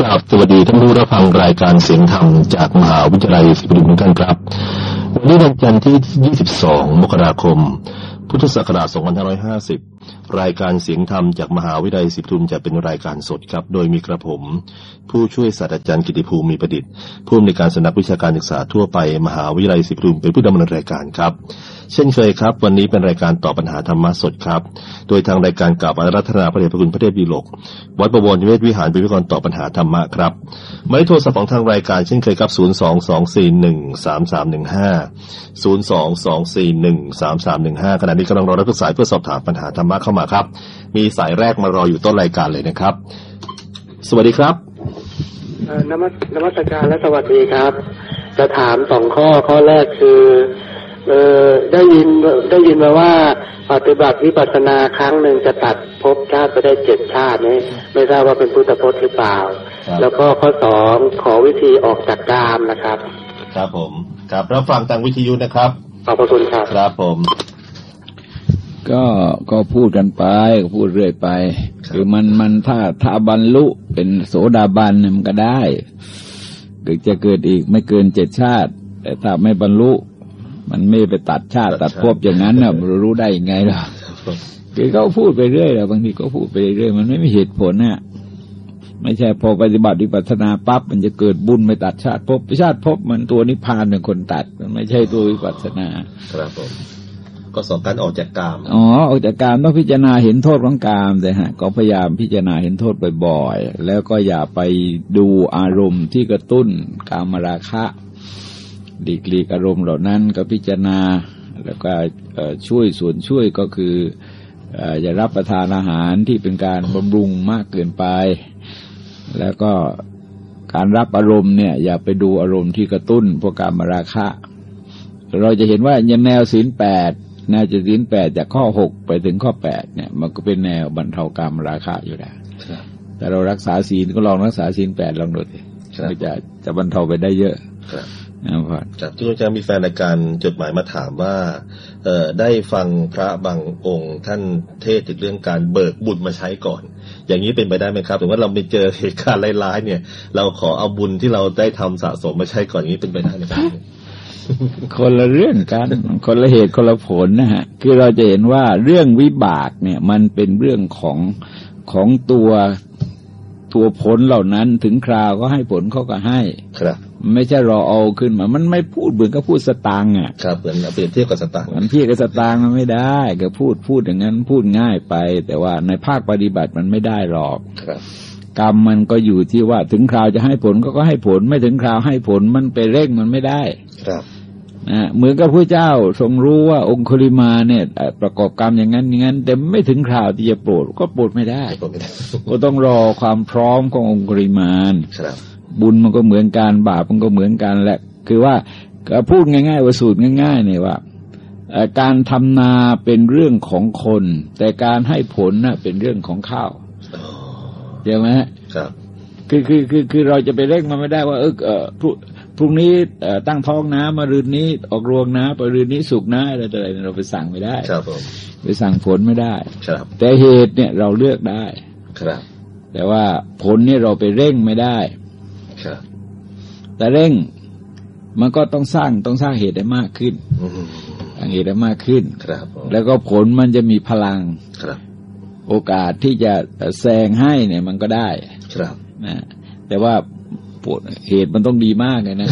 กราบสวัสดีท่านผู้รับฟังรายการเสียงธรรมจากมหาวิทยาลัยศรีปทุมทุกท่านครับ วันนี้วันจันทร์ที่ 22 มกราคม พุทธศักราช 2550 รายการเสียงธรรมจากมหาวิทยาลัยศรีปทุมจะเป็นรายการสดครับ โดยมีกระผม ผู้ช่วยศาสตราจารย์กิติภูมิมีประดิษฐ์ผู้อำนวยการสำนักวิชาการศึกษาทั่วไป มหาวิทยาลัยศรีปทุมเป็นผู้ดำเนินรายการครับ เช่นเคยครับ วันนี้เป็นรายการตอบปัญหาธรรมะสดครับ โดยทางรายการกล่าวอารัธนาพระเดชพระคุณพระเทพดีโลกวัดประวรนิเวศวิหารเป็นวิกรตอบปัญหาธรรมะครับหมายเลขโทรศัพท์ของทางรายการเช่นเคยครับ 0 2 2 4 1 3 3 1 5 0 2 2 4 1 3 3 1 5ขณะนี้กำลังรอรับสายเพื่อสอบถามปัญหาธรรมะเข้ามาครับ มีสายแรกมารออยู่ต้นรายการเลยนะครับ สวัสดีครับเอ่อนมัสนมัสการและสวัสดีครับ จะถามสองข้อข้อแรกคือเออได้ยินได้ยินมาว่าปฏิบัติวิปัสสนาครั้งหนึ่งจะตัดภพชาติไปได้เจ็ดชาตินี้ไม่ทราบว่าเป็นพุทธพจน์หรือเปล่าครับแล้วก็ข้อสองขอวิธีออกจากกามนะครับ ครับผม ครับรับฟังทางวิทยุนะครับ ขอบพระคุณครับ ครับผม ก็ก็พูดกันไปก็พูดเรื่อยไปครับคือมันมันถ้าถ้าบรรลุเป็นโสดาบันเนี่ยมันก็ได้หรือจะเกิดอีกไม่เกินเจ็ดชาติ แต่ถ้าไม่บรรลุ มันไม่ไปตัดชาติตัดภพอย่างนั้นน่ะมันรู้ได้ยังไงล่ะคือเขาพูดไปเรื่อยแหละบางทีก็พูดไปเรื่อยมันไม่มีเหตุผลน่ะไม่ใช่พอปฏิบัติวิปัสสนาปั๊บมันจะเกิดบุญไม่ตัดชาติภพชาติภพมันตัวนิพพานเป็นคนตัด มันไม่ใช่ตัววิปัสสนา ครับผม ก็สอนการออกจากกาม อ๋อ ออกจากการต้องพิจารณาเห็นโทษของกามแต่ฮะ ก็พยายามพิจารณาเห็นโทษบ่อยๆ แล้วก็อย่าไปดูอารมณ์ที่กระตุ้นกามราคะหลีกหลีกอารมณ์เหล่านั้นก็พิจารณา แล้วก็ช่วยส่วนช่วยก็คืออย่ารับประทานอาหารที่เป็นการบำรุงมากเกินไป แล้วก็การรับอารมณ์เนี่ยอย่าไปดูอารมณ์ที่กระตุ้นพวกกามราคะ เราจะเห็นว่าแนวศีลแปด นวจะศีลแปดจากข้อหกไปถึงข้อแปดเนี่ย มันก็เป็นแนวบรรเทากามราคะอยู่แล้วครับแต่เรารักษาศีลก็ลองรักษาศีลแปดลองดูสิครับมันจะจะบรรเทาไปได้เยอะครับนะครับจากที่อาจารย์มีแฟนรายการจดหมายมาถามว่าเอ่อได้ฟังพระบางองค์ ท่านเทศน์ถึงเรื่องการเบิกบุญมาใช้ก่อน อย่างนี้เป็นไปได้ไหมครับถึงว่าเราไปเจอเหตุการณ์ร้ายๆเนี่ย เราขอเอาบุญที่เราได้ทำสะสมมาใช้ก่อนอย่างนี้เป็นไปได้ไหมครับ คนละเรื่องกัน คนละเหตุคนละผลนะฮะ คือเราจะเห็นว่าเรื่องวิบากเนี่ย มันเป็นเรื่องของของตัวตัวผลเหล่านั้นถึงคราวก็ให้ผลเขาก็ให้ครับไม่ใช่รอเอาขึ้นมา มันไม่พูดเหมือนกับพูดสตังค์อะ ครับเหมือนเปรียบเทียบกับสตางค์มันเทียบกับสตางค์มันไม่ได้ ก็พูดพูดอย่างนั้นพูดง่ายไป แต่ว่าในภาคปฏิบัติมันไม่ได้หรอก ครับ กรรมมันก็อยู่ที่ว่าถึงคราวจะให้ผลก็ก็ให้ผล ไม่ถึงคราวให้ผลมันไปเร่งมันไม่ได้ ครับ นะเหมือนกับพระเจ้าทรงรู้ว่าองคุลิมาเนี่ยเอ่อประกอบกรรมอย่างนั้นอย่างนั้น แต่ไม่ถึงคราวที่จะโปรดก็โปรดไม่ได้ผมไม่ได้ก็ต้องรอความพร้อมขององคุลิมานครับบุญมันก็เหมือนกันบาปมันก็เหมือนกันแหละ คือว่าก็พูดง่าย ๆ ว่าสูตรง่าย ๆ เนี่ยว่าเอ่อการทำนาเป็นเรื่องของคน แต่การให้ผลน่ะเป็นเรื่องของข้าวอ๋อใช่ไหมฮะครับคือคือคือคือเราจะไปเร่งมันไม่ได้ว่าเออเออ พรุ่งพรุ่งนี้เอ่อตั้งท้องนะมารืนนี้ออกรวงนะไปรืนนี้สุกนะอะไรต่ออะไรเราไปสั่งไม่ได้ ครับผมไปสั่งผลไม่ได้ ครับ แต่เหตุเนี่ยเราเลือกได้ ครับ แต่ว่าผลเนี่ยเราไปเร่งไม่ได้ ครับ แต่เร่งมันก็ต้องสร้างต้องสร้างเหตุได้มากขึ้นอืมสร้างเหตุได้มากขึ้น ครับผมแล้วก็ผลมันจะมีพลัง ครับ โอกาสที่จะแซงให้เนี่ยมันก็ได้ ครับนะแต่ว่า ปวดเหตุมันต้องดีมากเลยนะ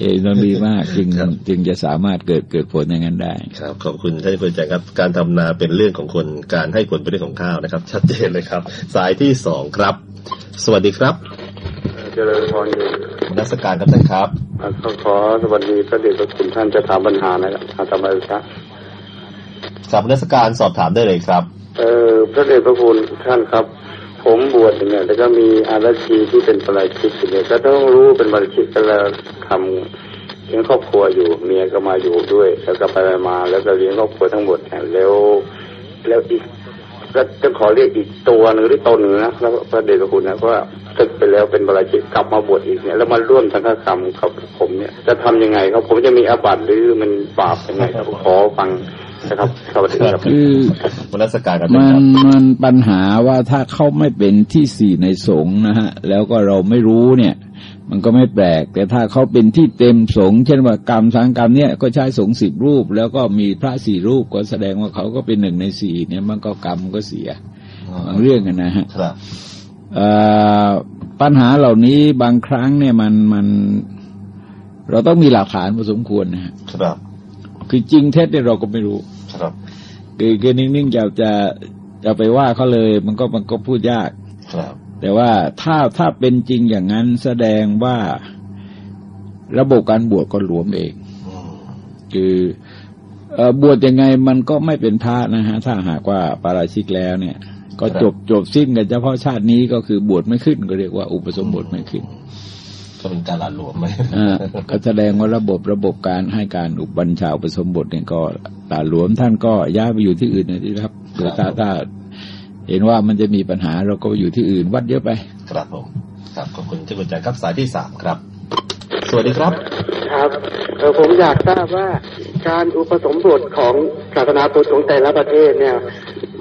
เหตุต้องดีมากจึงจึงจะสามารถเกิดเกิดผลอย่างนั้นได้ ครับ ขอบคุณท่านผู้อาจารย์ครับ การทำนาเป็นเรื่องของคนการให้ผลเป็นเรื่องของข้าวนะครับ ชัดเจนเลยครับ สายที่สองครับ สวัสดีครับเจริญพรอยู่นักสการครับท่านครับก็ขอสวัสดีพระเดชพระคุณท่านจะถามปัญหานะครับอาตมาครับครับนักสการสอบถามได้เลยครับ เออพระเดชพระคุณท่านครับ ผมบวชเนี่ย แล้วก็มีอารชีที่เป็นปราชิกเนี่ยก็ต้องรู้เป็นปราชิกก็แล้วทำเลี้ยงครอบครัวอยู่เมียก็มาอยู่ด้วย แล้วก็ไปมา แล้วก็เลี้ยงครอบครัวทั้งหมดเนี่ยแล้วแล้วอีกก็จะขอเรียกอีกตัวหนึ่งหรือตนหนึ่งนะแล้วพระเดชพระคุณนะว่าศึกไปแล้วเป็นปราชิกกลับมาบวชอีกเนี่ยแล้วมาร่วมสังฆกรรมกับผมเนี่ย จะทำยังไงครับผมจะมีอาบัติหรือมันบาปยังไงครับขอฟัง นะครับสวัสดีครับคือวันรัศการกันมันะนครับมันปัญหาว่าถ้าเขาไม่เป็นที่สี่ในสงฆ์นะฮะ แล้วก็เราไม่รู้เนี่ย มันก็ไม่แปลก แต่ถ้าเขาเป็นที่เต็มสงฆ์เช่นว่ากรรมสังกรรมเนี่ยก็ใช้สงฆ์สิบรูป แล้วก็มีพระสี่รูปก็แสดงว่าเขาก็เป็นหนึ่งในสี่เนี่ยมันก็กรรมก็เสียบางเรื่องกันนะฮะครับเอ่อปัญหาเหล่านี้บางครั้งเนี่ยมันมันเราต้องมีหลักฐานพอสมควรนะฮะครับ คือจริงเท็จเนี่ยเราก็ไม่รู้ ครับคือคือนิ่งๆจะจะจะไปว่าเขาเลย มันก็มันก็พูดยากครับ แต่ว่าถ้าถ้าเป็นจริงอย่างนั้นแสดงว่าระบบการบวชก็หลวมเองอืมคือเอ่อบวชยังไงมันก็ไม่เป็นพระนะฮะ ถ้าหากว่าปาราชิกแล้วเนี่ย ก็จบจบสิ้นกันเฉพาะชาตินี้ก็คือบวชไม่ขึ้นก็เรียกว่า อุปสมบทไม่ขึ้น ก็เป็นการหลาหลวมไหมอ่าก็แสดงว่าระบบระบบการให้การอุปบัญชาอุปสมบทเนี่ยก็ตาหลวมท่านก็ย้ายไปอยู่ที่อื่นนะที่ครับหรือถ้าถ้าเห็นว่ามันจะมีปัญหาเราก็ไปอยู่ที่อื่นวัดเยอะไป ครับผม ครับขอบคุณที่คุณจันครับสายที่สามครับ สวัสดีครับ ครับเออผมอยากทราบว่าการอุปสมบทของศาสนาพุทธของแต่ละประเทศเนี่ย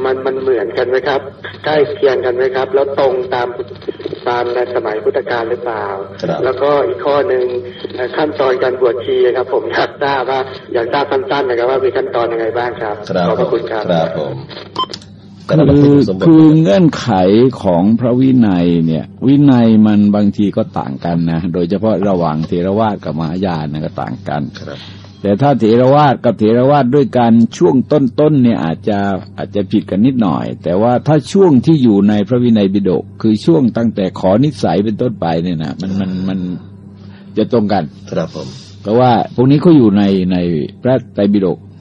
มันมันเหมือนกันไหมครับ ใกล้เคียงกันไหมครับ แล้วตรงตามตามในสมัยพุทธกาลหรือเปล่าครับแล้วก็อีกข้อหนึ่งเอ่อขั้นตอนการบวชชีครับ ผมอยากทราบว่าอยากทราบสั้นๆนะครับว่ามีขั้นตอนยังไงบ้างครับครับขอบพระคุณครับครับผมก็ คืนำมาอสู่สมบทคือเงื่อนไขของพระวินัยเนี่ย วินัยมันบางทีก็ต่างกันนะ โดยเฉพาะระหว่างเถรวาทกับมหายานนะก็ต่างกันครับแต่ถ้าเถรวาทกับเถรวาทด้วยกันช่วงต้นๆเนี่ยอาจจะอาจจะผิดกันนิดหน่อย แต่ว่าถ้าช่วงที่อยู่ในพระวินัยบิดก คือช่วงตั้งแต่ขอนิสัยเป็นต้นไปเนี่ยนะมันมันมันจะตรงกัน ครับผมเพราะว่าพวกนี้เขาอยู่ในในพระไตรปิฎกอืมอืม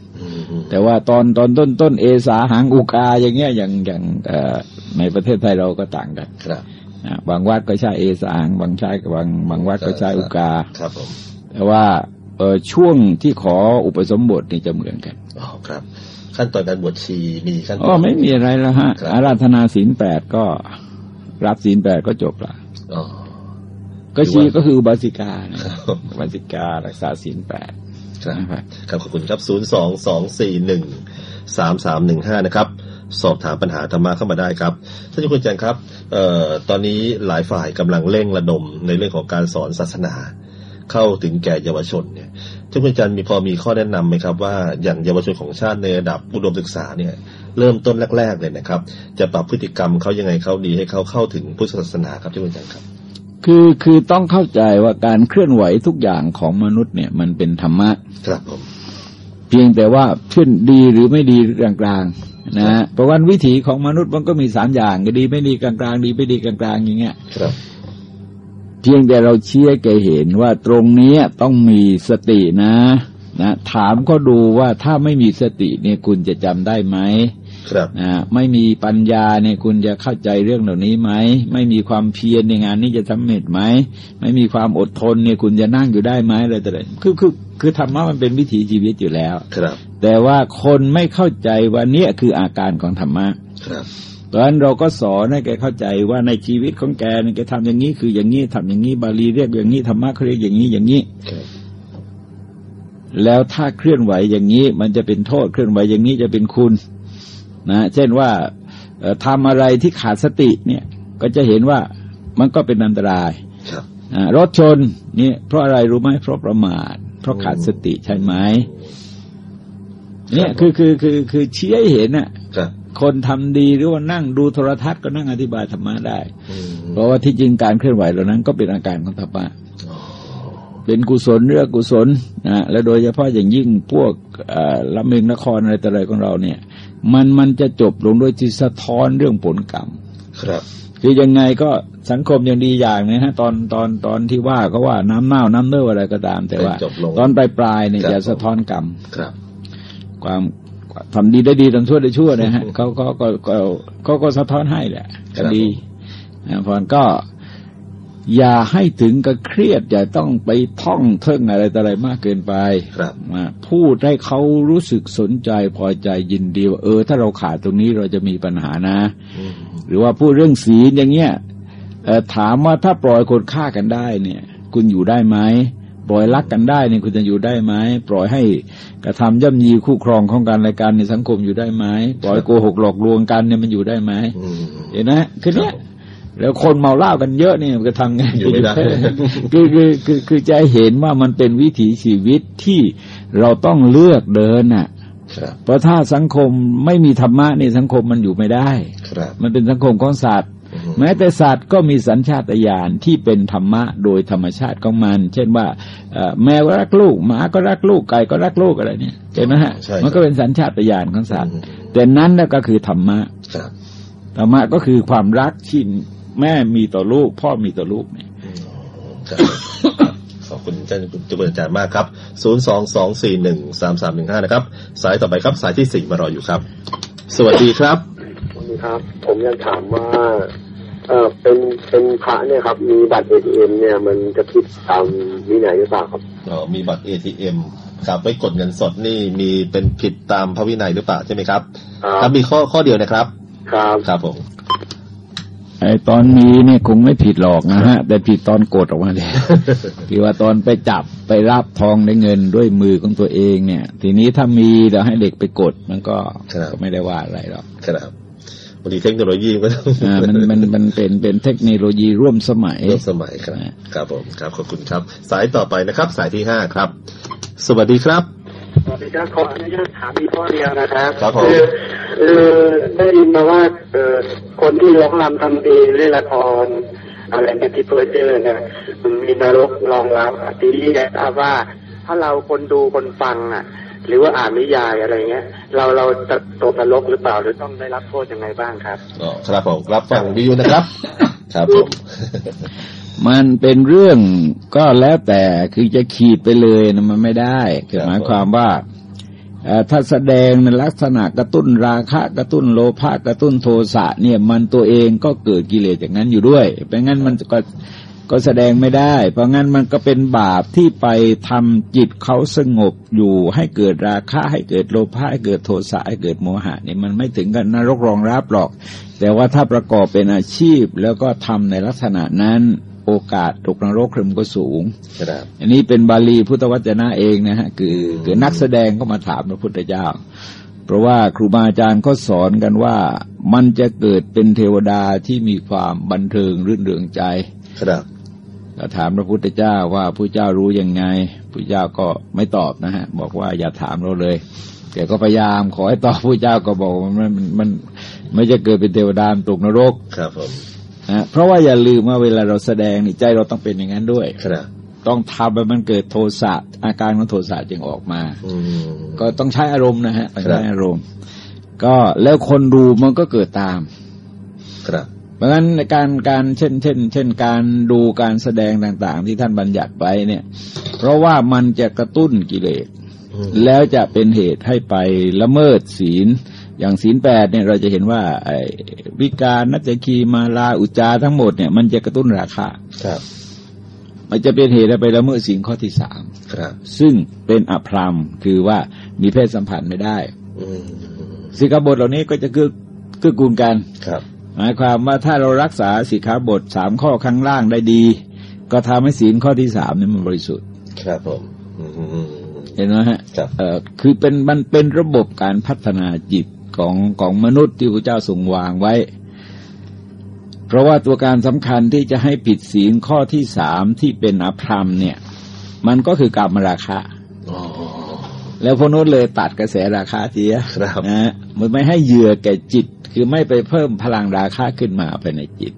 แต่ว่าตอนตอนต้นต้นเอสาหางอุกาอย่างเงี้ยอย่างอย่างเอ่อในประเทศไทยเราก็ต่างกันครับนะบางวัดก็ใช้เอสาหางบางใช้บางบางวัดก็ใช้อุกาครับผมแต่ว่าเออช่วงที่ขออุปสมบทนี่จะเหมือนกันอ๋อครับ ขั้นตอนการบวชชีมีขั้นตอนอ๋อไม่มีอะไรแล้วฮะครับอาราธนาศีลแปดก็รับศีลแปดก็จบละอ๋อก็ชีถือว่าก็คืออุบาสิกานะครับอุบาสิการักษาศีลแปด ครับครับขอบคุณครับศูนย์สองสองสี่หนึ่งสามสามหนึ่งห้านะครับ สอบถามปัญหาธรรมะเข้ามาได้ครับท่านคุณจันครับเอ่อตอนนี้หลายฝ่ายกำลังเร่งระดมในเรื่องของการสอนศาสนา เข้าถึงแก่เยาวชนเนี่ยท่านคุณจันมีพอมีข้อแนะนำไหมครับว่าอย่างเยาวชนของชาติในระดับอุดมศึกษาเนี่ยเริ่มต้นแรก ๆ เลยนะครับ จะปรับพฤติกรรมเขายังไงเขาดีให้เขาเข้าถึงพุทธศาสนาครับท่านคุณจันครับ คือคือต้องเข้าใจว่าการเคลื่อนไหวทุกอย่างของมนุษย์เนี่ย มันเป็นธรรมะครับผมเพียงแต่ว่าขึ้นดีหรือไม่ดีกลางๆนะฮะเพราะว่าวิถีของมนุษย์มันก็มีสามอย่างก็ดีไม่ดีกลางๆ ดีไม่ดีกลางๆอย่างเงี้ยครับเพียงแต่เราเชี้แกเห็นว่าตรงเนี้ยต้องมีสตินะนะ ถามก็ดูว่าถ้าไม่มีสติเนี่ยคุณจะจำได้ไหม ครับนะไม่มีปัญญาเนี่ยคุณจะเข้าใจเรื่องเหล่านี้ไหม ไม่มีความเพียรในงานนี้จะทำเร็จไหม ไม่มีความอดทนเนี่ยคุณจะนั่งอยู่ได้ไหมอะไรต่ออะไรคือคือคือธรรมะมันเป็นวิถีชีวิตอยู่แล้ว ครับ แต่ว่าคนไม่เข้าใจว่าเนี่ยคืออาการของธรรมะ ครับเพราะฉะนั้นเราก็สอนให้แกเข้าใจว่าในชีวิตของแกเนี่ยแกทำอย่างนี้คืออย่างนี้ทำอย่างนี้บาลีเรียกอย่างนี้ธรรมะเขาเรียกอย่างนี้อย่างนี้ครับแล้วถ้าเคลื่อนไหวอย่างนี้ มันจะเป็นโทษเคลื่อนไหวอย่างนี้จะเป็นคุณ นะเช่นว่าเอ่อทำอะไรที่ขาดสติเนี่ยก็จะเห็นว่ามันก็เป็นอันตรายครับอ่ารถชนเนี่ยเพราะอะไรรู้ไหมเพราะประมาท เพราะขาดสติใช่ไหมเนี่ยคือคือคือคือชี้ให้เห็นน่ะครับคนทำดีหรือว่านั่งดูโทรทัศน์ก็นั่งอธิบายธรรมะได้อืมเพราะว่าที่จริงการเคลื่อนไหวเหล่านั้นก็เป็นอาการของธรรมะอ๋อเป็นกุศลเรื่องกุศลนะและโดยเฉพาะอย่างยิ่งพวกเอ่อลำเมงนครอะไรต่ออะไรของเราเนี่ย มันมันจะจบลงด้วยที่สะท้อนเรื่องผลกรรม ครับ คือยังไงก็สังคมยังดีอย่างนะฮะตอนตอนตอนที่ว่าก็ว่าน้ำเน่าน้ำเน่าอะไรก็ตาม แต่ว่าจบลงตอนปลายปลายๆเนี่ยครับจะสะท้อนกรรมครับ ความทำดีได้ดีทำชั่วได้ชั่วนะฮะเขาก็ก็ก็ก็ก็สะท้อนให้แหละก็ดีนะเพราะฉะนั้นก็ อย่าให้ถึงกับเครียด อย่าต้องไปท่องเทิงอะไรต่ออะไรมากเกินไปครับมาพูดให้เขารู้สึกสนใจพอใจยินดีว่าเออ ถ้าเราขาดตรงนี้เราจะมีปัญหานะอืมหรือว่าพูดเรื่องศีลอย่างเงี้ยเอ่อถามว่าถ้าปล่อยคนฆ่ากันได้เนี่ย คุณอยู่ได้ไหมปล่อยรักกันได้เนี่ยคุณจะอยู่ได้ไหมปล่อยให้กระทำย่ำยีคู่ครองของกันและกันในสังคมอยู่ได้ไหมปล่อยโกหกหลอกลวงกันเนี่ยมันอยู่ได้ไหมอืมเห็นไหมคือเนี้ย แล้วคนเมาเหล้ากันเยอะเนี่ยมันจะทำไงอยู่ไม่ได้คือคือคือคือจะเห็นว่ามันเป็นวิถีชีวิตที่เราต้องเลือกเดินน่ะครับเพราะถ้าสังคมไม่มีธรรมะนี่สังคมมันอยู่ไม่ได้ครับมันเป็นสังคมของสัตว์อืมแม้แต่สัตว์ก็มีสัญชาตญาณที่เป็นธรรมะโดยธรรมชาติของมัน เช่นว่าเอ่อแมวก็รักลูกหมาก็รักลูกไก่ก็รักลูกอะไรเนี่ยเห็นไหมฮะใช่ครับมันก็เป็นสัญชาตญาณของสัตว์อืมแต่นั้นน่ะก็คือธรรมะครับธรรมะก็คือความรักที่ แม่มีต่อลูก พ่อมีต่อลูกเนี่ยอืมครับขอบคุณอาจารย์จุบอาจารย์มากครับ ศูนย์สองสองสี่หนึ่งสามสามหนึ่งห้านะครับ สายต่อไปครับ สายที่สี่มารออยู่ครับ สวัสดีครับสวัสดีครับ ผมอยากถามว่า เออเป็นเป็นพระเนี่ยครับ มีบัตรเอทีเอ็มเนี่ยมันจะคิดตามวินัยหรือเปล่าครับอ๋อมีบัตร ATM ครับไว้กดเงินสดนี่มีเป็นผิดตามพระวินัยหรือเปล่าใช่ไหมครับ ครับครับมีข้อข้อเดียวนะครับ ครับ ครับผม ไอ้ตอนมีเนี่ยคงไม่ผิดหรอกนะฮะ แต่ผิดตอนกดออกมาเลยที่ว่าตอนไปจับไปรับทองในเงินด้วยมือของตัวเองเนี่ย ทีนี้ถ้ามีเดี๋ยวให้เด็กไปกด มันก็ครับก็ไม่ได้ว่าอะไรหรอกครับวันนี้เทคโนโลยีมันก็ต้องอ่ามันมันมันเป็นเป็นเทคโนโลยีร่วมสมัยร่วมสมัยครับ ครับผมครับขอบคุณครับ สายต่อไปนะครับ สายที่ห้าครับ สวัสดีครับสวัสดีครับขออนุญาตถามอีกข้อเดียวนะครับ ครับผมคือเออ ได้ยินมาว่าเออคนที่ร้องรำทำดีเล่นละครอะไรเนี่ยที่เพอเจอเนี่ยมันมีนรกรองรับอะทีนี้อยากทราบว่าถ้าเราคนดูคนฟังอะ หรือว่าอ่านนิยายอะไรเงี้ย เราเราจะตกนรกหรือเปล่าหรือต้องได้รับโทษยังไงบ้างครับอ๋อครับผมรับฟังวิวนะครับ ครับผมมันเป็นเรื่องก็แล้วแต่คือจะขีดไปเลยนะมันไม่ได้คือครับหมายความว่าเอ่อ ถ้าแสดงในลักษณะกระตุ้นราคะ กระตุ้นโลภะกระตุ้นโทสะเนี่ยมันตัวเองก็เกิดกิเลสอย่างนั้นอยู่ด้วยเพราะงั้นมันก็ก็แสดงไม่ได้ เพราะงั้นมันก็เป็นบาปที่ไปทำจิตเขาสงบอยู่ให้เกิดราคะให้เกิดโลภะให้เกิดโทสะให้เกิดโมหะเนี่ยมันไม่ถึงกับนรกรองรับหรอก แต่ว่าถ้าประกอบเป็นอาชีพแล้วก็ทำในลักษณะนั้น โอกาสตกนรกมันก็สูงครับอันนี้เป็นบาลีพุทธวจนะเองนะฮะคือคือนักแสดงก็มาถามพระพุทธเจ้า เพราะว่าครูบาอาจารย์ก็สอนกันว่ามันจะเกิดเป็นเทวดาที่มีความบันเทิงรื่นเริงใจครับก็ถามพระพุทธเจ้าว่าพระเจ้ารู้ยังไงพระเจ้าก็ไม่ตอบนะฮะ บอกว่าอย่าถามเราเลยแกก็พยายามขอให้ตอบพระเจ้าก็บอกว่ามันมันมันไม่จะเกิดเป็นเทวดาตกนรกครับผม นะเพราะว่าอย่าลืมว่าเวลาเราแสดงนี่ใจเราต้องเป็นอย่างนั้นด้วยครับต้องทำให้มันเกิดโทสะอาการของโทสะจึงออกมาอืมก็ต้องใช้อารมณ์นะฮะต้องครัใช้บอารมณ์ ก็แล้วคนดูมันก็เกิดตาม ครับเพราะฉะนั้นในการการเช่น เช่น เช่น การดูการแสดงต่าง ๆ ที่ท่านบัญญัติไว้เนี่ย เพราะว่ามันจะกระตุ้นกิเลสอืมแล้วจะเป็นเหตุให้ไปละเมิดศีล อย่างศีลแปดเนี่ยเราจะเห็นว่าไอ้วิการนัจคีมาลาอุจจาทั้งหมดเนี่ยมันจะกระตุ้นราคาครับ มันจะเป็นเหตุให้ไปละเมิดศีลข้อที่สามครับซึ่งเป็นอภรรมคือว่ามีเพศสัมพันธ์ไม่ได้อืมสิกขาบทเหล่านี้ก็จะเกื้อเกื้อกูลกันครับหมายความว่าถ้าเรารักษาสิกขาบทสามข้อข้างล่างได้ดี ก็ทำให้ศีลข้อที่สามนี่มันบริสุทธิ์ ครับผมอืมเห็นไหมฮะครับเอ่อคือเป็นมันเป็นระบบการพัฒนาจิต ของของมนุษย์ที่พระเจ้าทรงวางไว้ เพราะว่าตัวการสำคัญที่จะให้ผิดศีลข้อที่สามที่เป็นอภรรมเนี่ย มันก็คือกามราคะอ๋อแล้วพวกนู้นเลยตัดกระแสราคาเสียครับนะฮะมันไม่ให้เหยื่อแก่จิต คือไม่ไปเพิ่มพลังราคาขึ้นมาภายในจิต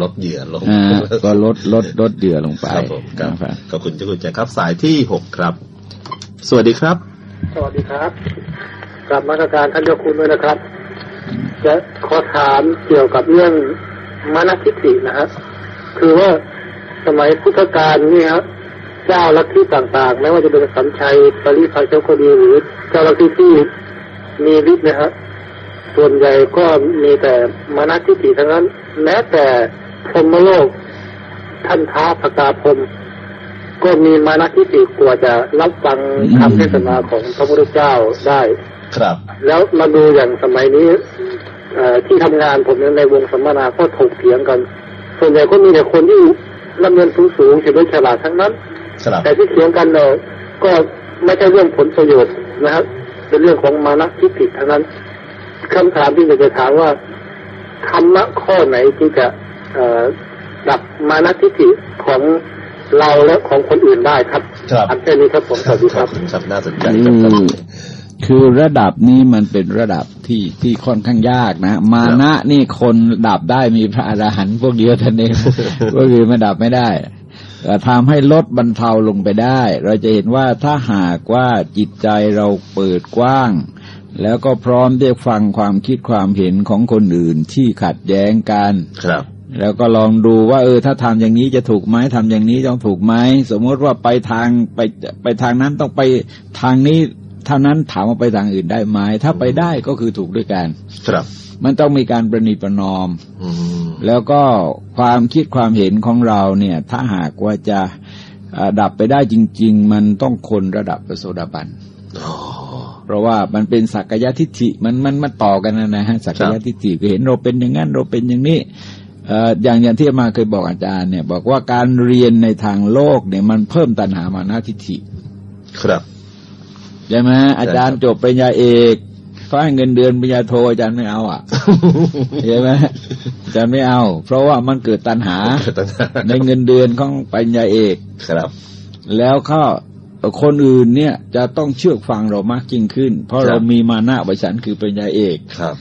ลดเหยื่อลงอ่าก็ลดลดลดเหยื่อลงไปครับผมครับนะครับขอบคุณเจ้าคุณแจครับสายที่หกครับ สวัสดีครับ สวัสดีครับ กลับมาตรการท่านเจ้าคุณด้วยนะครับ จะขอถามเกี่ยวกับเรื่องมนสิตินะครับคือว่าสมัยพุทธกาลนี่ครับเจ้าลัทธิต่างๆ ไม่ว่าจะเป็นสัมชัยปริพาชกดีหรือเจ้าลัทธิที่มีฤทธิ์นะครับส่วนใหญ่ก็มีแต่มนสิติทั้งนั้น แม้แต่พรหมโลก ท่านท้าพกาพรหมก็มีมานะทิฏฐิกว่าจะรับฟังคำเทศนาของพระพุทธเจ้าได้ ครับ แล้วมาดูอย่างสมัยนี้เอ่อที่ทำงานผมในวงสัมมนาก็ถกเถียงกัน ส่วนใหญ่ก็มีแต่คนที่ร่ำเรียนสูงสูงๆเฉลียวฉลาดทั้งนั้นครับแต่ที่เถียงกันเนี่ยก็ไม่ใช่เรื่องผลประโยชน์นะครับ เป็นเรื่องของมานะทิฏฐิเท่านั้นคำถามที่อยากจะถามว่าธรรมะข้อไหนที่จะเอ่อดับมานะทิฏฐิของเราและของคนอื่นได้ครับครับอันแค่นี้ครับผมสวัสดีขคอรับบคุณครับน่าสนใจอืครับม คือระดับนี้มันเป็นระดับที่ที่ค่อนข้างยากนะ มานะนี่คนดับได้มีพระอรหันต์พวกเดียวเท่านเองพวกอื่นมาดับไม่ได้แต่ทำให้ลดบรรเทาลงไปได้ เราจะเห็นว่าถ้าหากว่าจิตใจเราเปิดกว้าง แล้วก็พร้อมที่จะฟังความคิดความเห็นของคนอื่นที่ขัดแย้งกันครับแล้วก็ลองดูว่าเออถ้าทำอย่างนี้จะถูกไหมทำอย่างนี้ต้องถูกไหมสมมติว่าไปทางไปไปทางนั้นต้องไปทางนี้ เท่านั้นถามว่าไปทางอื่นได้ไหมถ้าไปได้ก็คือถูกด้วยกันครับ มันต้องมีการประนีประนอมอืมแล้วก็ความคิดความเห็นของเราเนี่ย ถ้าหากว่าจะเอ่อดับไปได้จริง ๆ มันต้องคนระดับพระโสดาบันอ๋อเพราะว่ามันเป็นสักยทิฏฐิมันมันมาต่อกันนะนะฮะสักยทิฏฐิก็เห็นเราเป็นอย่างนั้นเราเป็นอย่างนี้เอ่ออย่างอย่างที่อามาเคยบอกอาจารย์เนี่ย บอกว่าการเรียนในทางโลกเนี่ยมันเพิ่มตัณหามานาทิฏฐิ ครับ ใช่ไหมอาจารย์จบปริญญาเอกเขาให้เงินเดือนปริญญาโทอาจารย์ไม่เอาอะใช่ไหมอาจารย์ไม่เอา เพราะว่ามันเกิดตัณหา ในเงินเดือนของปริญญาเอกครับ แล้วก็คนอื่นเนี่ยจะต้องเชื่อฟังเรามากยิ่งขึ้น เพราะครับเรามีมานะว่าฉันคือปริญญาเอกครับ